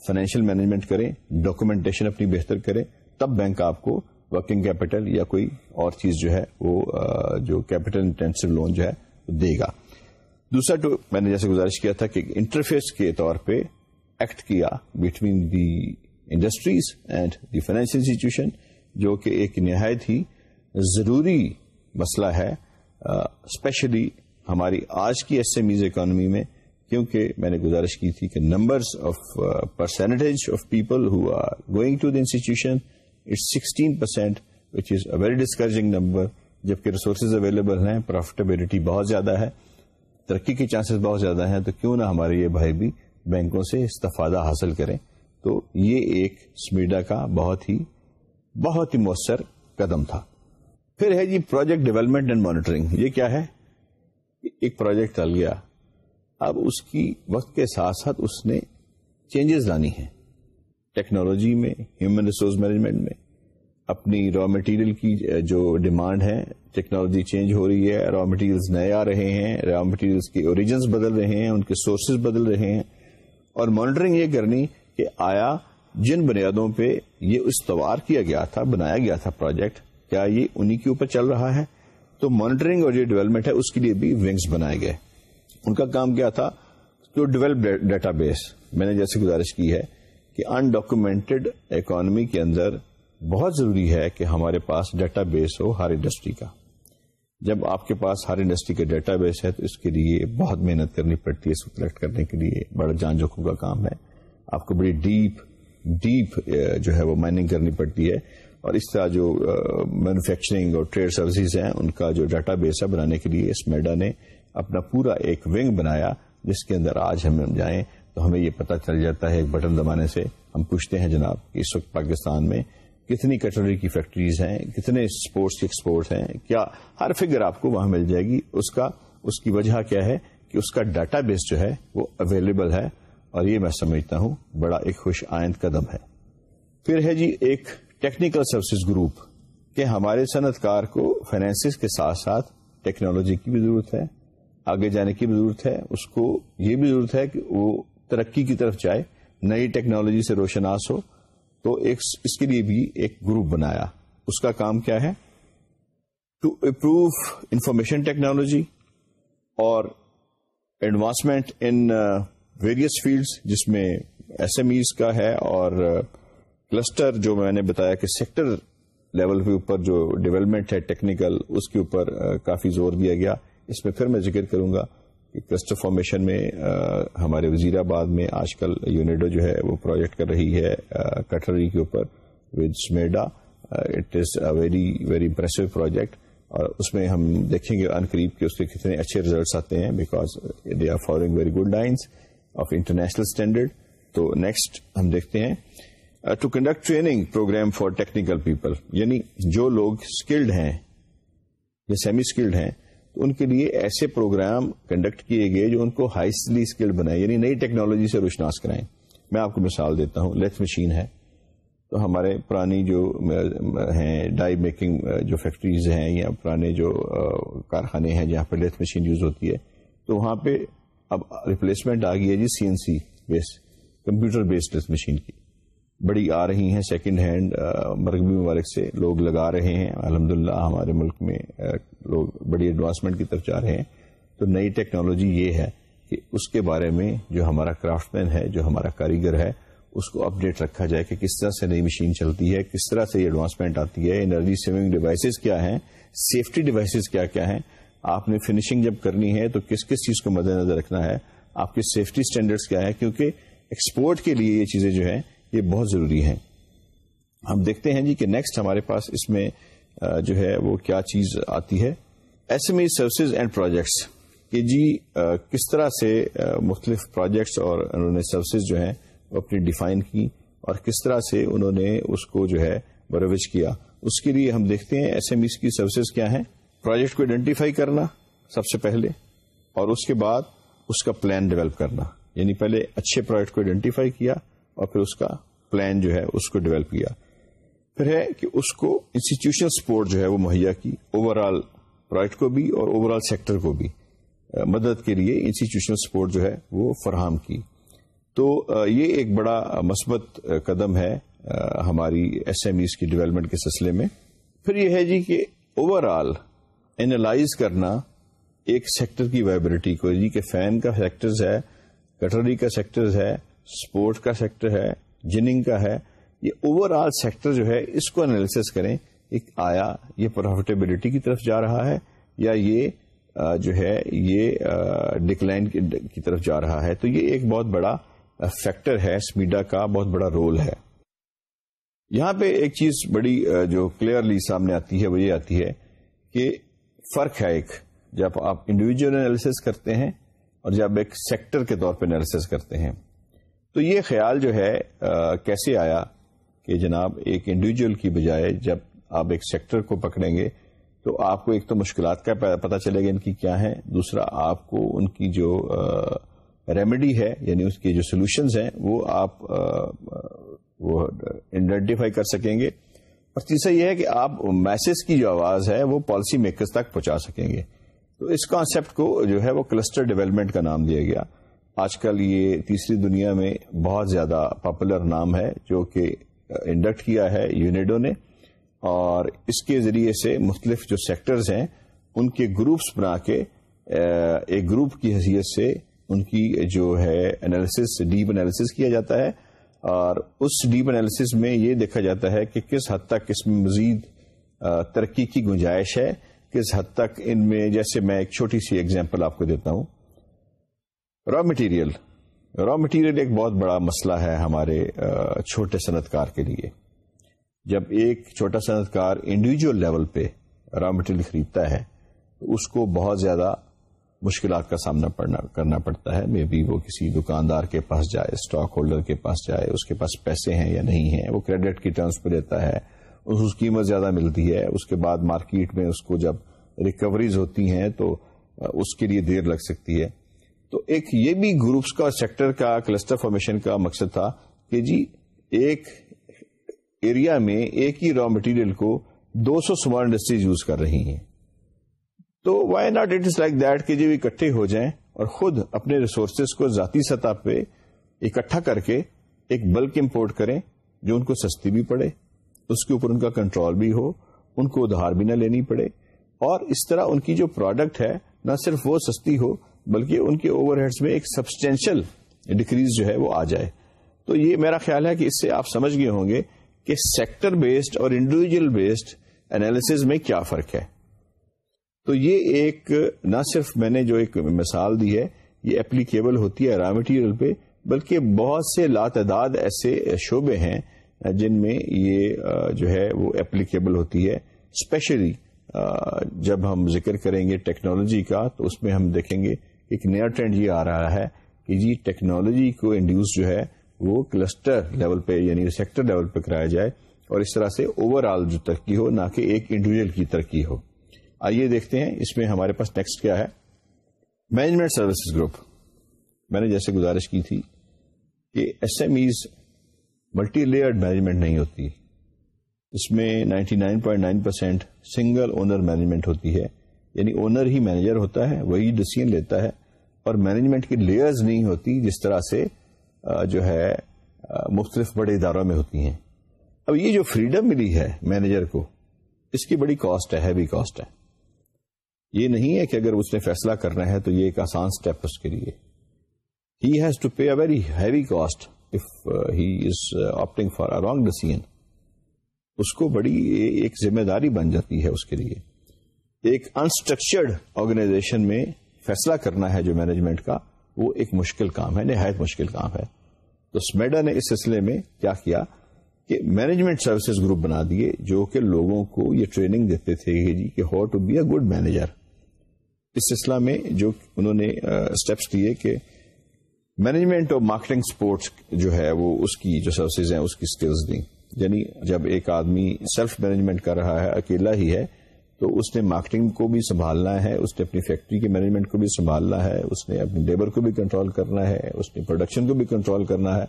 فائنینشیل مینجمنٹ کریں ڈاکومنٹیشن اپنی بہتر کریں، تب بینک آپ کو ورکنگ کیپٹل یا کوئی اور چیز جو ہے، وہ جو کیپٹل انٹینسو لون جو ہے، دے گا۔ دوسرا تو میں نے جیسے گزارش کیا تھا کہ انٹرفیس کے طور پہ ایکٹ کیا between the industries and the financial institution جو کہ ایک نہایت ہی ضروری مسئلہ ہے اسپیشلی ہماری آج کی ایس ایم ایز اکانومی میں کیونکہ میں نے گزارش کی تھی کہ numbers of percentage of people who are going to the institution it's sixteen percent which is a very discouraging number جبکہ ریسورسز اویلیبل ہیں پروفیٹیبلٹی بہت زیادہ ہے، ترقی کے چانسز بہت زیادہ ہیں، تو کیوں نہ ہمارے یہ بھائی بھی بینکوں سے استفادہ حاصل کریں۔ تو یہ ایک سمیڈا کا بہت ہی بہت ہی مؤثر قدم تھا۔ پھر ہے جی پروجیکٹ ڈیولپمنٹ اینڈ مانیٹرنگ یہ کیا ہے؟ ایک پروجیکٹ چل گیا۔ اب اس کی وقت کے ساتھ ساتھ اس نے چینجز لانی ہیں۔ ٹیکنالوجی میں ہیومن ریسورس مینجمنٹ میں۔ اپنی را مٹیریل کی جو ڈیمانڈ ہے ٹیکنالوجی چینج ہو رہی ہے را مٹیریلز نئے آ رہے ہیں را مٹیریلز کے اوریجنس بدل رہے ہیں، ان کے سورسز بدل رہے ہیں۔ اور مانیٹرنگ یہ کرنی کہ آیا جن بنیادوں پہ یہ استوار کیا گیا تھا، بنایا گیا تھا پروجیکٹ کیا یہ انہی کے اوپر چل رہا ہے؟ تو مانیٹرنگ اور جو ڈیولپمنٹ ہے، اس کے لیے بھی ونگس بنائے گئے۔ ان کا کام کیا تھا جو ڈیولپ ڈیٹا بیس۔ میں نے جیسے گزارش کی ہے کہ انڈاکومینٹڈ اکانومی کے اندر بہت ضروری ہے کہ ہمارے پاس ڈیٹا بیس ہو ہر انڈسٹری کا۔ جب آپ کے پاس ہر انڈسٹری کا ڈیٹا بیس ہے تو اس کے لیے بہت محنت کرنی پڑتی ہے، اس کو کلیکٹ کرنے کے لیے۔ بڑا جان جوکھوں کا کام ہے۔ آپ کو بڑی ڈیپ ڈیپ جو ہے وہ مائننگ کرنی پڑتی ہے۔ اور اس طرح جو مینوفیکچرنگ اور ٹریڈ سروسز ہیں، ان کا جو ڈیٹا بیس ہے بنانے کے لیے، اس میڈا نے اپنا پورا ایک ونگ بنایا، جس کے اندر آج ہم جائیں تو ہمیں یہ پتا چل جاتا ہے ایک بٹن دبانے سے ہم پوچھتے ہیں، جناب، اس وقت پاکستان میں کتنی کٹری کی فیکٹریز ہیں؟ کتنے اسپورٹس کے ایکسپورٹس ہیں؟ کیا ہر فگر آپ کو وہاں مل جائے گی؟ اس کا، اس کی وجہ کیا ہے کہ اس کا ڈیٹا بیس جو ہے وہ اویلیبل ہے اور یہ میں سمجھتا ہوں بڑا ایک خوش آئند قدم ہے۔ پھر ہے جی ایک ٹیکنیکل سروسز گروپ کہ ہمارے صنعت کار کو فائنینس کے ساتھ ساتھ ٹیکنالوجی کی بھی ضرورت ہے۔ آگے جانے کی بھی ضرورت ہے۔ اس کو یہ بھی ضرورت ہے کہ وہ ترقی کی طرف جائے، نئی ٹیکنالوجی سے روشناس ہو۔ تو ایک اس کے لیے بھی ایک گروپ بنایا۔ اس کا کام کیا ہے؟ ٹو امپروو انفارمیشن ٹیکنالوجی اور ایڈوانسمنٹ ان ویریس فیلڈس جس میں ایس ایم ایز کا ہے اور uh, کلسٹر جو میں نے بتایا کہ سیکٹر لیول کے اوپر جو ڈیولپمنٹ ہے ٹیکنیکل اس کے اوپر uh, کافی زور دیا گیا۔ اس میں پھر میں ذکر کروں گا کہ کلسٹر فارمیشن میں ہمارے وزیر آباد میں آج کل یونیڈو جو ہے وہ پروجیکٹ کر رہی ہے کٹری کے اوپر with SMEDA it is a very very impressive project اور اس میں ہم دیکھیں گے ان قریب کے اس کے کتنے اچھے ریزلٹس آتے ہیں because they are following very good lines of international standard تو نیکسٹ ہم دیکھتے ہیں to conduct training program for technical people یعنی جو لوگ اسکلڈ ہیں یا سیمی اسکلڈ ہیں تو ان کے لیے ایسے پروگرام کنڈکٹ کیے گئے جو ان کو ہائیسٹلی اسکل بنائے یعنی نئی ٹیکنالوجی سے روشناس کرائیں۔ میں آپ کو مثال دیتا ہوں لیتھ مشین ہے۔ تو ہمارے پرانی جو ہیں ڈائی میکنگ جو فیکٹریز ہیں یا پرانے جو کارخانے ہیں جہاں پہ لیتھ مشین یوز ہوتی ہے، تو وہاں پہ اب ریپلیسمنٹ آ گئی ہے جی C N C base computer based lathe machine کی۔ بڑی آ رہی ہیں سیکنڈ ہینڈ مرغبی مبارک سے لوگ لگا رہے ہیں۔ الحمد ہمارے ملک میں لوگ بڑی ایڈوانسمنٹ کی طرف جا رہے ہیں۔ تو نئی ٹیکنالوجی یہ ہے کہ اس کے بارے میں جو ہمارا کرافٹ مین ہے، جو ہمارا کاریگر ہے، اس کو اپڈیٹ رکھا جائے کہ کس طرح سے نئی مشین چلتی ہے، کس طرح سے یہ ایڈوانسمنٹ آتی ہے انرجی سیونگ ڈیوائسز کیا ہیں سیفٹی ڈیوائسز کیا کیا ہیں۔ آپ نے فنیشنگ جب کرنی ہے تو کس کس چیز کو مد نظر رکھنا ہے؟ آپ کے سیفٹی اسٹینڈرڈس کیا ہے کیونکہ ایکسپورٹ کے لیے یہ چیزیں جو ہیں یہ بہت ضروری ہیں۔ ہم دیکھتے ہیں جی کہ نیکسٹ ہمارے پاس اس میں جو ہے وہ کیا چیز آتی ہے۔ S M E services and projects کہ جی کس طرح سے مختلف پروجیکٹس اور انہوں نے سروسز جو ہیں وہ اپنی ڈیفائن کی اور کس طرح سے انہوں نے اس کو جو ہے بروج کیا۔ اس کے لیے ہم دیکھتے ہیں ایس ایم ایس کی سروسز کیا ہیں۔ پروجیکٹ کو آئیڈینٹیفائی کرنا سب سے پہلے اور اس کے بعد اس کا پلان ڈیولپ کرنا۔ یعنی پہلے اچھے پروجیکٹ کو آئیڈینٹیفائی کیا اور پھر اس کا پلان جو ہے اس کو ڈیولپ کیا۔ پھر ہے کہ اس کو انسٹیٹیوشنل سپورٹ جو ہے وہ مہیا کی اوور آل پروجیکٹ کو بھی اور اوور آل سیکٹر کو بھی۔ مدد کے لیے انسٹیٹیوشنل سپورٹ جو ہے وہ فراہم کی۔ تو یہ ایک بڑا مثبت قدم ہے ہماری ایس ایم ایز کی ڈیولپمنٹ کے سلسلے میں۔ پھر یہ ہے جی کہ اوور آل اینالائز کرنا ایک سیکٹر کی وائبلٹی کو۔ جی کہ فین کا سیکٹرز ہے کٹری کا سیکٹر ہے اسپورٹ کا سیکٹر ہے، جننگ کا ہے، یہ اوور آل سیکٹر جو ہے، اس کو انالیس کریں، ایک آیا، یہ پروفیٹیبلٹی کی طرف جا رہا ہے یا یہ جو ہے، یہ ڈکلائن کی طرف جا رہا ہے۔ تو یہ ایک بہت بڑا فیکٹر ہے اسمیڈا کا بہت بڑا رول ہے۔ یہاں پہ ایک چیز بڑی جو کلیئرلی سامنے آتی ہے، وہ یہ آتی ہے کہ فرق ہے ایک۔ جب آپ انڈیویجل انالیس کرتے ہیں اور جب ایک سیکٹر کے طور پہ انالیس کرتے ہیں۔ تو یہ خیال جو ہے کیسے آیا کہ جناب ایک انڈیویجل کی بجائے جب آپ ایک سیکٹر کو پکڑیں گے، تو آپ کو ایک تو مشکلات کا پتا چلے گا ان کی کیا ہے دوسرا آپ کو ان کی جو ریمیڈی ہے یعنی اس کے جو سولوشنز ہیں، وہ آپ وہ آئیڈینٹیفائی کر سکیں گے۔ اور تیسرا یہ ہے کہ آپ میسج کی جو آواز ہے، وہ پالیسی میکرز تک پہنچا سکیں گے۔ تو اس کانسیپٹ کو جو ہے، وہ کلسٹر ڈیولپمنٹ کا نام دیا گیا۔ آج کل یہ تیسری دنیا میں بہت زیادہ پاپولر نام ہے جو کہ انڈکٹ کیا ہے یونیڈو نے اور اس کے ذریعے سے مختلف جو سیکٹرز ہیں، ان کے گروپس بنا کے ایک گروپ کی حیثیت سے ان کی جو ہے انالیس ڈیپ انالیس کیا جاتا ہے اور اس ڈیپ انالیس میں یہ دیکھا جاتا ہے کہ کس حد تک اس میں مزید ترقی کی گنجائش ہے، کس حد تک ان میں، جیسے میں ایک چھوٹی سی ایگزامپل آپ کو دیتا ہوں۔ را مٹیریل را مٹیریل ایک بہت بڑا مسئلہ ہے ہمارے چھوٹے صنعت کار کے لیے۔ جب ایک چھوٹا صنعت کار انڈیویجل لیول پہ را مٹیریل خریدتا ہے، تو اس کو بہت زیادہ مشکلات کا سامنا کرنا پڑتا ہے۔ مے بی وہ کسی دکاندار کے پاس جائے اسٹاک ہولڈر کے پاس جائے، اس کے پاس پیسے ہیں یا نہیں ہیں، وہ کریڈٹ کی ٹرمز پہ لیتا ہے، اس کی قیمت زیادہ ملتی ہے، اس کے بعد مارکیٹ میں اس کو جب ریکوریز ہوتی ہیں، تو اس کے لیے دیر لگ سکتی ہے۔ تو ایک یہ بھی گروپس کا، سیکٹر کا، کلسٹر فارمیشن کا مقصد تھا کہ جی ایک ایریا میں ایک ہی را مٹیریل کو دو سو اسمال انڈسٹریز یوز کر رہی ہیں۔ تو why not it is like that کہ جب اکٹھے ہو جائیں اور خود اپنے ریسورسز کو ذاتی سطح پہ اکٹھا کر کے ایک بلک امپورٹ کریں جو ان کو سستی بھی پڑے، اس کے اوپر ان کا کنٹرول بھی ہو، ان کو ادھار بھی نہ لینی پڑے۔ اور اس طرح ان کی جو پروڈکٹ ہے، نہ صرف وہ سستی ہو بلکہ ان کے اوور ہیڈس میں ایک سبسٹینشل ڈکریز جو ہے وہ آ جائے۔ تو یہ میرا خیال ہے کہ اس سے آپ سمجھ گئے ہوں گے کہ سیکٹر بیسڈ اور انڈیویجل بیسڈ اینالس میں کیا فرق ہے۔ تو یہ ایک، نہ صرف میں نے جو ایک مثال دی ہے، یہ اپلیکیبل ہوتی ہے را مٹیریل پہ، بلکہ بہت سے لاتعداد ایسے شعبے ہیں جن میں یہ جو ہے وہ اپلیکیبل ہوتی ہے۔ اسپیشلی جب ہم ذکر کریں گے ٹیکنالوجی کا، تو اس میں ہم دیکھیں گے ایک نیا ٹرینڈ یہ آ رہا ہے کہ جی ٹیکنالوجی کو انڈیوس جو ہے وہ کلسٹر لیول پہ یعنی سیکٹر لیول پہ کرایا جائے اور اس طرح سے اوور آل جو ترقی ہو، نہ کہ ایک انڈیویجل کی ترقی ہو۔ آئیے دیکھتے ہیں اس میں ہمارے پاس نیکسٹ کیا ہے۔ مینجمنٹ سروسز گروپ میں نے جیسے گزارش کی تھی کہ S M Es multi layered management نہیں ہوتی۔ اس میں 99.9 پرسینٹ سنگل اونر مینجمنٹ ہوتی ہے۔ یعنی اونر ہی مینیجر ہوتا ہے، وہی ڈسیزن لیتا ہے۔ اور مینجمنٹ کی لیئرز نہیں ہوتی جس طرح سے جو ہے مختلف بڑے اداروں میں ہوتی ہیں۔ اب یہ جو فریڈم ملی ہے مینیجر کو، اس کی بڑی کاسٹ ہے ہیوی کاسٹ ہے۔ یہ نہیں ہے کہ اگر اس نے فیصلہ کرنا ہے تو یہ ایک آسان اسٹیپ اس کے لیے۔ He has to pay a very heavy cost if he is opting for a wrong decision اس کو بڑی، ایک ذمہ داری بن جاتی ہے اس کے لیے۔ ایک انسٹرکچرڈ آرگنائزیشن میں فیصلہ کرنا ہے جو مینجمنٹ کا، وہ ایک مشکل کام ہے، نہایت مشکل کام ہے۔ تو اسمیڈا نے اس سلسلے میں کیا کیا کہ مینجمنٹ سروسز گروپ بنا دیے، جو کہ لوگوں کو یہ ٹریننگ دیتے تھے جی کہ how to be a good manager اس سلسلہ میں جو انہوں نے اسٹیپس لیے کہ مینجمنٹ اور مارکیٹنگ سپورٹس جو ہے، وہ اس کی جو سروسز ہیں، اس کی اسکلز دیں۔ یعنی جب ایک آدمی سیلف مینجمنٹ کر رہا ہے، اکیلا ہی ہے تو اس نے مارکیٹنگ کو بھی سنبھالنا ہے، اس نے اپنی فیکٹری کے مینجمنٹ کو بھی سنبھالنا ہے، اس نے اپنی لیبر کو بھی کنٹرول کرنا ہے، اس نے پروڈکشن کو بھی کنٹرول کرنا ہے۔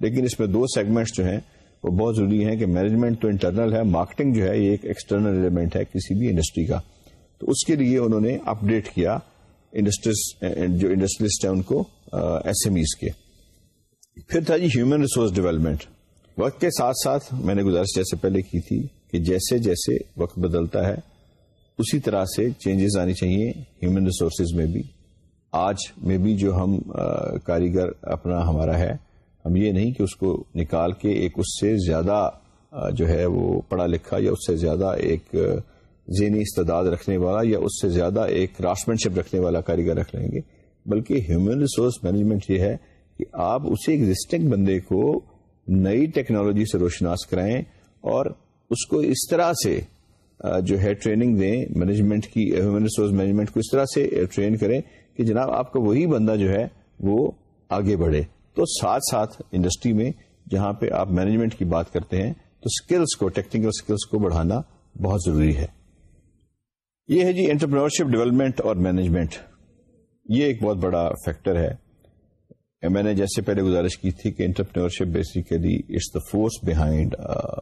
لیکن اس میں دو سیگمنٹس جو ہیں، وہ بہت ضروری ہے کہ مینجمنٹ تو انٹرنل ہے مارکیٹنگ جو ہے یہ ایک ایکسٹرنل ایلیمنٹ ہے کسی بھی انڈسٹری کا۔ تو اس کے لیے انہوں نے اپڈیٹ کیا انڈسٹریز جو انڈسٹریلسٹ ہیں ان کو ایس ایم ایز کے۔ پھر تھا جی ہیومن ریسورس ڈیولپمنٹ وقت کے ساتھ ساتھ میں نے گزارش جیسے پہلے کی تھی کہ جیسے جیسے وقت بدلتا ہے اسی طرح سے چینجز آنی چاہیے ہیومن ریسورسز میں بھی۔ آج میں بھی جو ہم کاریگر اپنا ہمارا ہے، ہم یہ نہیں کہ اس کو نکال کے ایک اس سے زیادہ جو ہے وہ پڑھا لکھا یا اس سے زیادہ ایک ذہنی استداد رکھنے والا یا اس سے زیادہ ایک راشمین شپ رکھنے والا کاریگر رکھ لیں گے۔ بلکہ ہیومن ریسورس مینجمنٹ یہ ہے کہ آپ اسی ایگزٹنگ بندے کو نئی ٹیکنالوجی سے روشناس کرائیں اور اس کو اس طرح سے جو ہے ٹریننگ دیں مینجمنٹ کی ہیومن ریسورس مینجمنٹ کو اس طرح سے ٹرین کریں کہ جناب آپ کا وہی بندہ جو ہے وہ آگے بڑھے۔ تو ساتھ ساتھ انڈسٹری میں جہاں پہ آپ مینجمنٹ کی بات کرتے ہیں، تو اسکلس کو ٹیکنیکل اسکلس کو بڑھانا بہت ضروری ہے۔ یہ ہے جی انٹرپرینورشپ ڈیولپمنٹ اور مینجمنٹ یہ ایک بہت بڑا فیکٹر ہے۔ میں نے جیسے پہلے گزارش کی تھی کہ entrepreneurship basically it's the force behind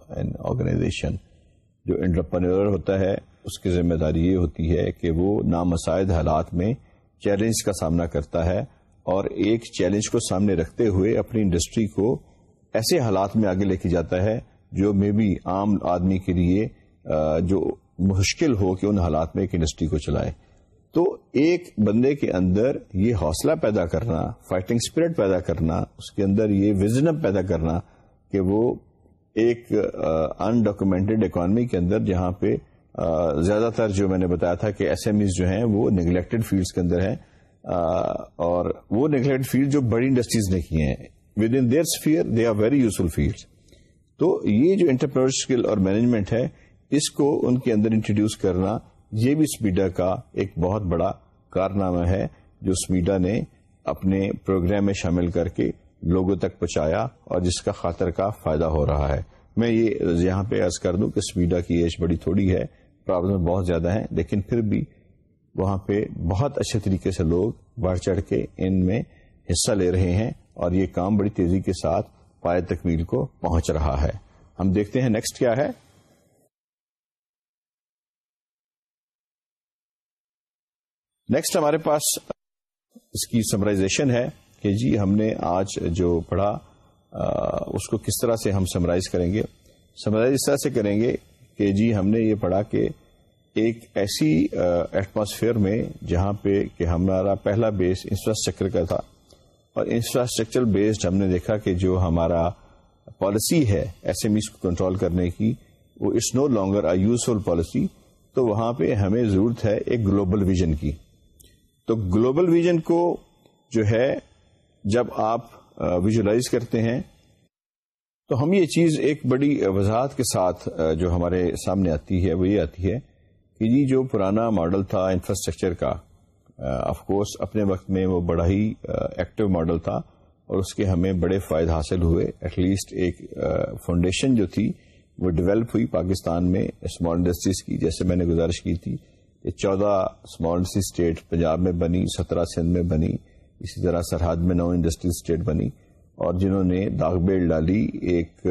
an organization جو انٹرپرینور ہوتا ہے، اس کی ذمہ داری یہ ہوتی ہے کہ وہ نامسائد حالات میں چیلنج کا سامنا کرتا ہے اور ایک چیلنج کو سامنے رکھتے ہوئے اپنی انڈسٹری کو ایسے حالات میں آگے لے کے جاتا ہے جو مے بی عام آدمی کے لیے جو مشکل ہو کہ ان حالات میں ایک انڈسٹری کو چلائے۔ تو ایک بندے کے اندر یہ حوصلہ پیدا کرنا فائٹنگ اسپرٹ پیدا کرنا، اس کے اندر یہ وزنم پیدا کرنا کہ وہ ایک انڈاکومینٹڈ اکانمی کے اندر جہاں پہ زیادہ تر جو میں نے بتایا تھا کہ ایس ایم ایز جو ہیں وہ نیگلیکٹڈ فیلڈس کے اندر ہیں اور وہ نیگلیکٹ فیلڈ جو بڑی انڈسٹریز نے کی ہیں with in their sphere they are very useful field تو یہ جو انٹرپرنور اسکل اور مینجمنٹ ہے، اس کو ان کے اندر انٹروڈیوس کرنا یہ بھی اسپیڈا کا ایک بہت بڑا کارنامہ ہے، جو اسمیڈا نے اپنے پروگرام میں شامل کر کے لوگوں تک پہنچایا اور جس کا خاطر کا فائدہ ہو رہا ہے۔ میں یہ یہاں پہ عرض کر دوں کہ اسمیڈا کی ایج بڑی تھوڑی ہے، پرابلم بہت زیادہ ہیں، لیکن پھر بھی وہاں پہ بہت اچھے طریقے سے لوگ بڑھ چڑھ کے ان میں حصہ لے رہے ہیں اور یہ کام بڑی تیزی کے ساتھ پائے تکمیل کو پہنچ رہا ہے۔ ہم دیکھتے ہیں نیکسٹ کیا ہے۔ نیکسٹ ہمارے پاس اس کی سمرائزیشن ہے۔ کہ جی ہم نے آج جو پڑھا اس کو کس طرح سے ہم سمرائز کریں گے؟ سمرائز اس طرح سے کریں گے کہ جی ہم نے یہ پڑھا کہ ایک ایسی ایٹماسفیئر میں جہاں پہ کہ ہمارا پہلا بیس انفراسٹرکچر کا تھا، اور انفراسٹرکچر بیسڈ ہم نے دیکھا کہ جو ہمارا پالیسی ہے ایس ایم ایز کو کنٹرول کرنے کی، وہ it's no longer a useful policy تو وہاں پہ ہمیں ضرورت ہے ایک گلوبل ویژن کی۔ تو گلوبل ویژن کو جو ہے جب آپ ویژلائز کرتے ہیں، تو ہم یہ چیز ایک بڑی وضاحت کے ساتھ جو ہمارے سامنے آتی ہے، وہ یہ آتی ہے کہ جی جو پرانا ماڈل تھا انفراسٹرکچر کا آف کورس اپنے وقت میں وہ بڑا ہی ایکٹیو ماڈل تھا اور اس کے ہمیں بڑے فائدے حاصل ہوئے۔ ایٹ لیسٹ ایک فاؤنڈیشن جو تھی، وہ ڈیولپ ہوئی پاکستان میں اسمال انڈسٹریز کی۔ جیسے میں نے گزارش کی تھی کہ چودہ اسمال انڈسٹری اسٹیٹ پنجاب میں بنی، سترہ سندھ میں بنی۔ اسی طرح سرحد میں نو انڈسٹریز اسٹیٹ بنی اور جنہوں نے داغ بیل ڈالی ایک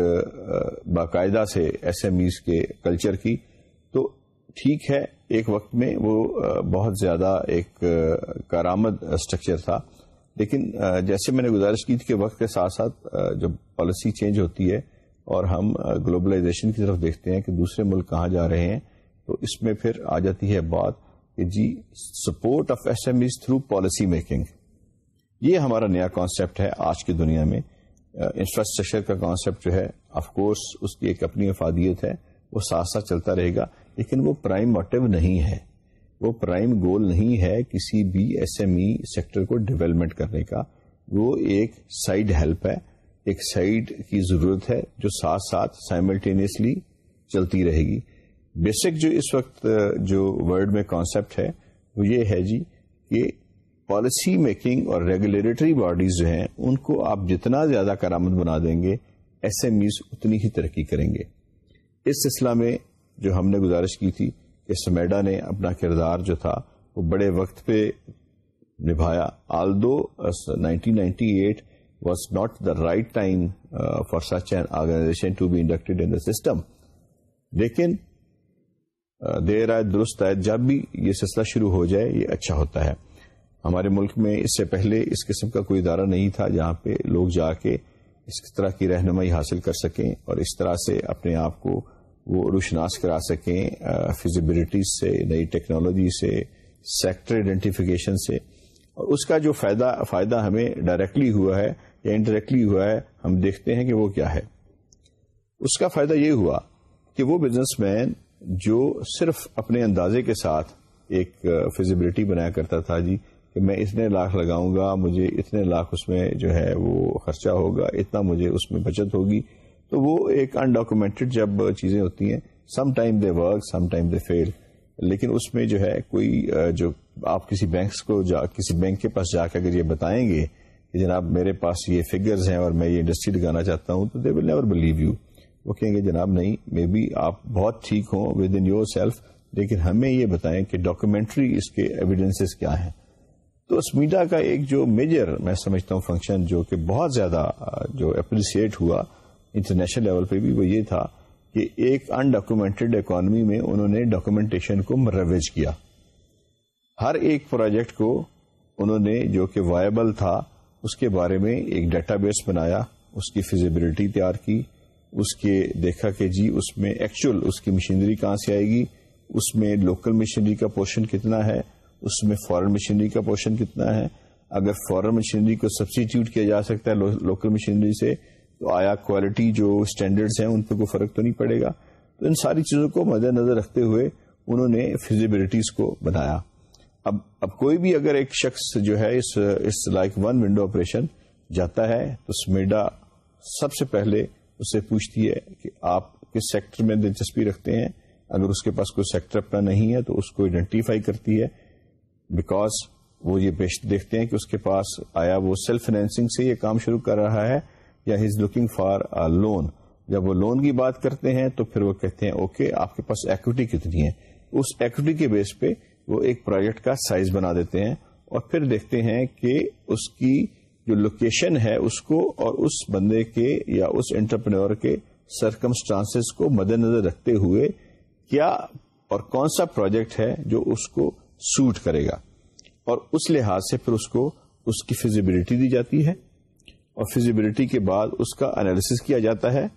باقاعدہ سے ایس ایم ایز کے کلچر کی۔ تو ٹھیک ہے، ایک وقت میں وہ بہت زیادہ ایک کارآمد اسٹرکچر تھا۔ لیکن جیسے میں نے گزارش کی تھی کہ وقت کے ساتھ ساتھ جب پالیسی چینج ہوتی ہے اور ہم گلوبلائزیشن کی طرف دیکھتے ہیں کہ دوسرے ملک کہاں جا رہے ہیں، تو اس میں پھر آ جاتی ہے بات کہ جی support of S M Es through policy making یہ ہمارا نیا کانسیپٹ ہے آج کی دنیا میں۔ انفراسٹرکچر کا کانسیپٹ جو ہے آف کورس اس کی ایک اپنی افادیت ہے، وہ ساتھ ساتھ چلتا رہے گا، لیکن وہ پرائم موٹو نہیں ہے۔ وہ پرائم گول نہیں ہے کسی بھی ایس ایم ای سیکٹر کو ڈیولپمنٹ کرنے کا۔ وہ ایک سائڈ ہیلپ ہے، ایک سائڈ کی ضرورت ہے جو ساتھ ساتھ سائملٹینیسلی چلتی رہے گی۔ بیسک جو اس وقت جو ورڈ میں کانسیپٹ ہے، وہ یہ ہے جی کہ پالیسی میکنگ اور ریگولیٹری باڈیز جو ہیں، ان کو آپ جتنا زیادہ کرامت بنا دیں گے ایس ایم ایز اتنی ہی ترقی کریں گے۔ اس سلسلہ میں جو ہم نے گزارش کی تھی کہ سمیڈا نے اپنا کردار جو تھا، وہ بڑے وقت پہ نبھایا۔ Although nineteen ninety eight was not the right time for such an organization to be inducted in the system لیکن uh, دیر آئے درست آئے، جب بھی یہ سلسلہ شروع ہو جائے، یہ اچھا ہوتا ہے۔ ہمارے ملک میں اس سے پہلے اس قسم کا کوئی ادارہ نہیں تھا جہاں پہ لوگ جا کے اس طرح کی رہنمائی حاصل کر سکیں اور اس طرح سے اپنے آپ کو وہ روشناس کرا سکیں فیزیبلٹیز سے، نئی ٹیکنالوجی سے سیکٹر آئیڈینٹیفیکیشن سے۔ اور اس کا جو فائدہ فائدہ ہمیں ڈائریکٹلی ہوا ہے یا انڈائریکٹلی ہوا ہے، ہم دیکھتے ہیں کہ وہ کیا ہے۔ اس کا فائدہ یہ ہوا کہ وہ بزنس مین جو صرف اپنے اندازے کے ساتھ ایک فیزیبلٹی بنایا کرتا تھا جی میں اتنے لاکھ لگاؤں گا، مجھے اتنے لاکھ اس میں جو ہے وہ خرچہ ہوگا، اتنا مجھے اس میں بچت ہوگی۔ تو وہ ایک انڈاکومینٹڈ جب چیزیں ہوتی ہیں some time they work some time they fail لیکن اس میں جو ہے کوئی جو آپ کسی بینکس کو جا، کسی بینک کے پاس جا کے اگر یہ بتائیں گے کہ جناب میرے پاس یہ فگرز ہیں اور میں یہ انڈسٹری لگانا چاہتا ہوں، تو they will never believe you وہ کہیں گے، جناب نہیں مے بی آپ بہت ٹھیک ہوں ود ان یور سیلف لیکن ہمیں یہ بتائیں کہ ڈاکومینٹری اس کے ایویڈینس کیا ہیں۔ تو اسمیڈا کا ایک جو میجر میں سمجھتا ہوں فنکشن جو کہ بہت زیادہ جو اپریسیٹ ہوا انٹرنیشنل لیول پہ بھی وہ یہ تھا کہ ایک انڈاکومینٹڈ اکانمی میں انہوں نے ڈاکومینٹیشن کو مروج کیا۔ ہر ایک پروجیکٹ کو انہوں نے جو کہ وائبل تھا، اس کے بارے میں ایک ڈیٹا بیس بنایا، اس کی فیزیبلٹی تیار کی، اس کے دیکھا کہ جی اس میں ایکچوئل اس کی مشینری کہاں سے آئے گی، اس میں لوکل مشینری کا پورشن کتنا ہے اس میں فورن مشینری کا پورشن کتنا ہے؟ اگر فورن مشینری کو سبسٹیٹیوٹ کیا جا سکتا ہے لوکل مشینری سے، تو آیا کوالٹی جو اسٹینڈرڈس ہیں، ان پہ کوئی فرق تو نہیں پڑے گا؟ تو ان ساری چیزوں کو مد نظر رکھتے ہوئے انہوں نے فیزیبلٹیز کو بنایا۔ اب اب کوئی بھی اگر ایک شخص جو ہے اس اس لائک ون ونڈو آپریشن جاتا ہے، تو سمیڈا سب سے پہلے اس سے پوچھتی ہے کہ آپ کس سیکٹر میں دلچسپی رکھتے ہیں؟ اگر اس کے پاس کوئی سیکٹر اپنا نہیں ہے، تو اس کو آئیڈینٹیفائی کرتی ہے۔ بیکاز وہ یہ دیکھتے ہیں کہ اس کے پاس آیا وہ سیلف فائنینسنگ سے یہ کام شروع کر رہا ہے یا ہز لوکنگ فار لون جب وہ لون کی بات کرتے ہیں تو پھر وہ کہتے ہیں اوکے آپ کے پاس ایکوٹی کتنی ہے? اس ایکوٹی کے بیس پہ وہ ایک پروجیکٹ کا سائز بنا دیتے ہیں اور پھر دیکھتے ہیں کہ اس کی جو لوکیشن ہے اس کو اور اس بندے کے یا اس انٹرپرینور کے سرکمسٹانس کو مد نظر رکھتے ہوئے کیا اور کون سا پروجیکٹ ہے جو اس کو سوٹ کرے گا۔ اور اس لحاظ سے پھر اس کو اس کی فیزیبلٹی دی جاتی ہے۔ اور فیزیبلٹی کے بعد اس کا انالیس کیا جاتا ہے۔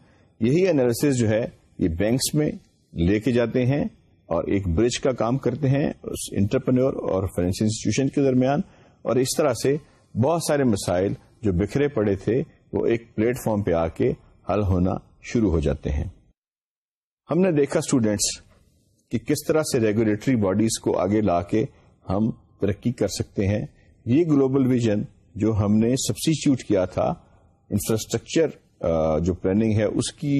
یہی انالیس جو ہے، یہ بینکس میں لے کے جاتے ہیں اور ایک برج کا کام کرتے ہیں اس انٹرپرنور اور فائنینشیل انسٹیٹیوشن کے درمیان۔ اور اس طرح سے بہت سارے مسائل جو بکھرے پڑے تھے، وہ ایک پلیٹ فارم پہ آ کے حل ہونا شروع ہو جاتے ہیں۔ ہم نے دیکھا اسٹوڈینٹس کہ کس طرح سے ریگولیٹری باڈیز کو آگے لا کے ہم ترقی کر سکتے ہیں، یہ گلوبل ویژن جو ہم نے سبسٹیچیوٹ کیا تھا انفراسٹرکچر جو پلاننگ ہے، اس کی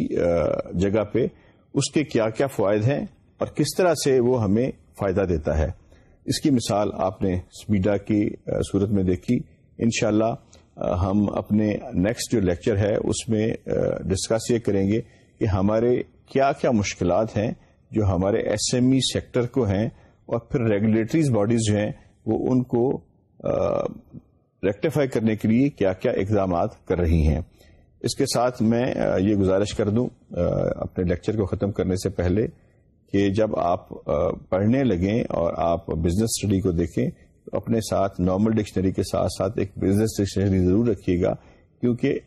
جگہ پہ، اس کے کیا کیا فوائد ہیں اور کس طرح سے وہ ہمیں فائدہ دیتا ہے۔ اس کی مثال آپ نے سمیڈا کی صورت میں دیکھی۔ انشاءاللہ ہم اپنے نیکسٹ جو لیکچر ہے، اس میں ڈسکس یہ کریں گے کہ ہمارے کیا کیا مشکلات ہیں جو ہمارے ایس ایم ای سیکٹر کو ہیں اور پھر ریگولیٹریز باڈیز جو ہیں وہ ان کو ریکٹیفائی کرنے کے لیے کیا کیا اقدامات کر رہی ہیں۔ اس کے ساتھ میں یہ گزارش کر دوں اپنے لیکچر کو ختم کرنے سے پہلے کہ جب آپ پڑھنے لگیں اور آپ بزنس اسٹڈی کو دیکھیں تو اپنے ساتھ نارمل ڈکشنری کے ساتھ ساتھ ایک بزنس ڈکشنری ضرور رکھیے گا کیونکہ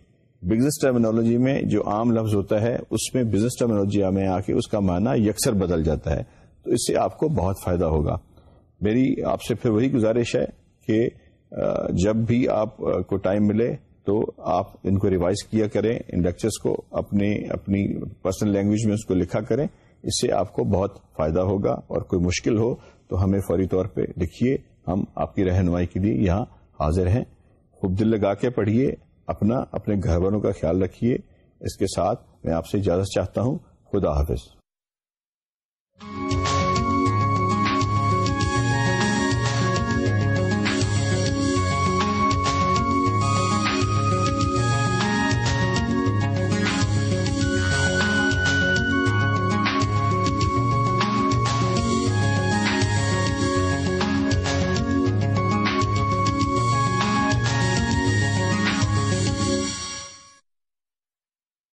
بزنس ٹرمینالوجی میں جو عام لفظ ہوتا ہے، اس میں بزنس ٹرمینالوجی میں آ کے اس کا معنی یکسر بدل جاتا ہے۔ تو اس سے آپ کو بہت فائدہ ہوگا۔ میری آپ سے پھر وہی گزارش ہے کہ جب بھی آپ کو ٹائم ملے تو آپ ان کو ریوائز کیا کریں، ان لیکچرس کو اپنی اپنی پرسنل لینگویج میں اس کو لکھا کریں۔ اس سے آپ کو بہت فائدہ ہوگا اور کوئی مشکل ہو تو ہمیں فوری طور پہ لکھیے۔ ہم آپ کی رہنمائی کے لیے یہاں حاضر ہیں۔ خوب دل لگا کے پڑھیے۔ اپنا اپنے گھر والوں کا خیال رکھیے۔ اس کے ساتھ میں آپ سے اجازت چاہتا ہوں۔ خدا حافظ۔